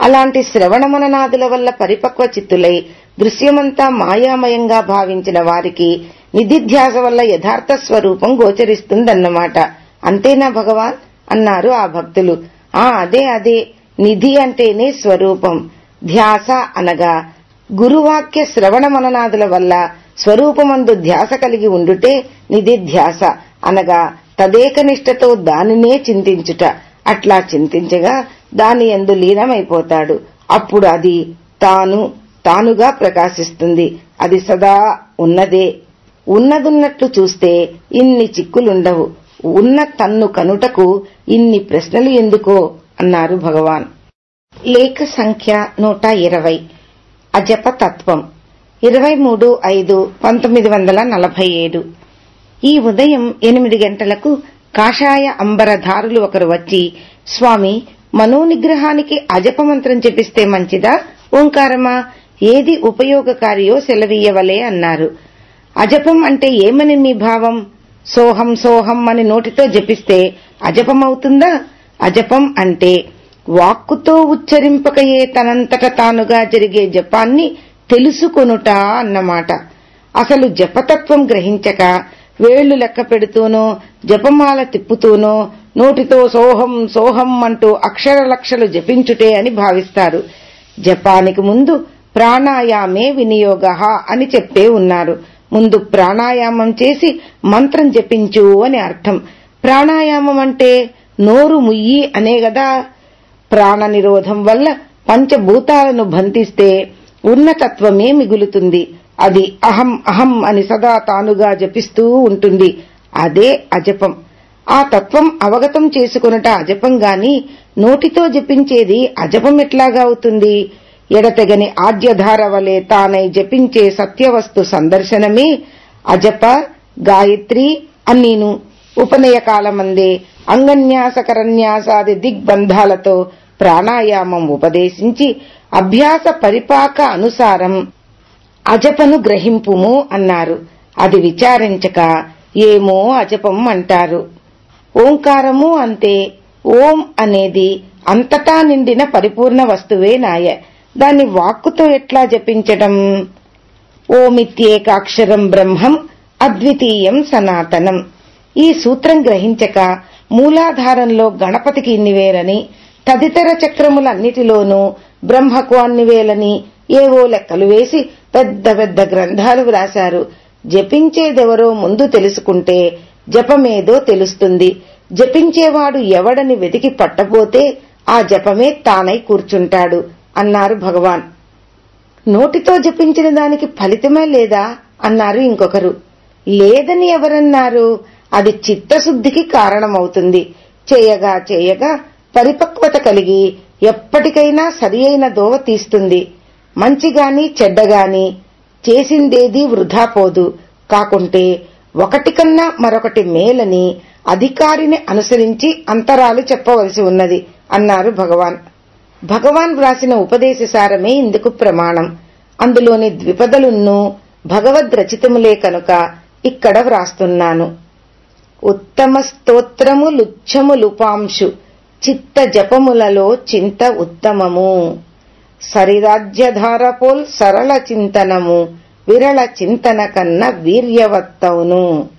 అలాంటి శ్రవణ మననాదుల వల్ల పరిపక్వ చిత్తులై దృశ్యమంతా మాయామయంగా భావించిన వారికి నిధిధ్యాస వల్ల యథార్థ స్వరూపం గోచరిస్తుందన్నమాట. అంతేనా భగవాన్? అన్నారు ఆ భక్తులు. ఆ అదే అదే. నిధి అంటేనే స్వరూపం. ధ్యాస అనగా గురువాక్య శ్రవణ మననాదుల వల్ల స్వరూపమందు ధ్యాస కలిగి ఉండుటే నిధిధ్యాస అనగా తదేకనిష్టతో దానినే చింతించుట. అట్లా చింతించగా దాని ఎందు లీనమైపోతాడు. అప్పుడు అది తాను తానుగా ప్రకాశిస్తుంది. అది సదా ఉన్నదే. ఉన్నదున్నట్లు చూస్తే ఇన్ని చిక్కులుండవు. ఉన్న తన్ను కనుటకు ఇన్ని ప్రశ్నలు ఎందుకో? అన్నారు భగవాన్. లేఖ సంఖ్య నూట ఇరవై. అజప తత్వం ఇరవై మూడు ఐదు పంతొమ్మిది వందల నలభై ఏడు. ఈ ఉదయం ఎనిమిది గంటలకు కాషాయ అంబరధారులు ఒకరు వచ్చి స్వామి మనోనిగ్రహానికి అజప మంత్రం జపిస్తే మంచిదా? ఓంకారమా? ఏది ఉపయోగకారియో సెలవీయవలే అన్నారు. అజపం అంటే ఏమని మీ భావం? సోహం సోహం అని నోటితో జపిస్తే అజపమవుతుందా? అజపం అంటే వాక్కుతో ఉచ్చరింపకయే తనంతట తానుగా జరిగే జపాన్ని తెలుసుకొనుట అన్నమాట. అసలు జపతత్వం గ్రహించక వేళ్ళు లెక్క పెడుతూనో జపమాల తిప్పుతూనో నోటితో సోహం సోహం అంటూ అక్షర లక్షలు జపించుటే అని భావిస్తారు. జపానికి ముందు ప్రాణాయామే వినియోగ అని చెప్పే ఉన్నారు. ముందు ప్రాణాయామం చేసి మంత్రం జపించు అని అర్థం. ప్రాణాయామం అంటే నోరు ముయ్యి అనే గదా. ప్రాణ నిరోధం వల్ల పంచభూతాలను బంధిస్తే ఉన్నతత్వమే మిగులుతుంది. అది అహం అహం అని సదా తానుగా జపిస్తూ ఉంటుంది. అదే అజపం. ఆ తత్వం అవగతం చేసుకునట అజపం గాని నోటితో జపించేది అజపం ఎట్లాగా అవుతుంది? ఎడతెగని ఆద్యధార వలె తానై జపించే సత్యవస్తు సందర్శనమే అజప గాయత్రి అన్నీను. ఉపనయకాలమందే అంగన్యాసకరన్యాసాది అంగన్యాస దిగ్బంధాలతో ప్రాణాయామం ఉపదేశించి అభ్యాస పరిపాక అనుసారం అజపను గ్రహింపుము అన్నారు. అది విచారించక ఏమో అజపం అంటారు. ఓంకారము అంతే. ఓం అనేది అంతటా నిండిన పరిపూర్ణ వస్తువే నాయ. దాన్ని వాక్కుతో ఎట్లా జపించడం? ఓమిత్యేకాక్షరం బ్రహ్మం అద్వితీయం సనాతనం. ఈ సూత్రం గ్రహించక మూలాధారంలో గణపతికి ఇన్నివేరని తదితర చక్రములన్నిటిలోనూ బ్రహ్మకు అన్నివేలని ఏవో లెక్కలు వేసి పెద్ద పెద్ద గ్రంథాలు వ్రాశారు. జపించేదెవరో ముందు తెలుసుకుంటే జపమేదో తెలుస్తుంది. జపించేవాడు ఎవడని వెతికి పట్టబోతే ఆ జపమే తానై కూర్చుంటాడు అన్నారు భగవాన్. నోటితో జపించిన దానికి ఫలితమే లేదా? అన్నారు ఇంకొకరు. లేదని ఎవరన్నారు? అది చిత్తశుద్ధికి కారణమవుతుంది. చేయగా చేయగా పరిపక్వత కలిగి ఎప్పటికైనా సరి అయిన దోవ తీస్తుంది. మంచిగాని చెడ్డగాని చేసిందేదీ వృధా పోదు. కాకుంటే ఒకటి కన్నా మరొకటి మేలని అధికారిని అనుసరించి అంతరాలు చెప్పవలసి ఉన్నది అన్నారు భగవాన్. భగవాన్ వ్రాసిన ఉపదేశ సారమే ఇందుకు ప్రమాణం. అందులోని ద్విపదలున్ను భగవద్ రచితములే కనుక ఇక్కడ వ్రాస్తున్నాను. ఉత్తమ స్తోత్రములుచ్చములుపాంశు చిత్త జపములలో చింత ఉత్తమము. సరిరాజ్యధారపోల్ సరళ చింతనము విరళ చింతన కన్న వీర్యవత్తవును.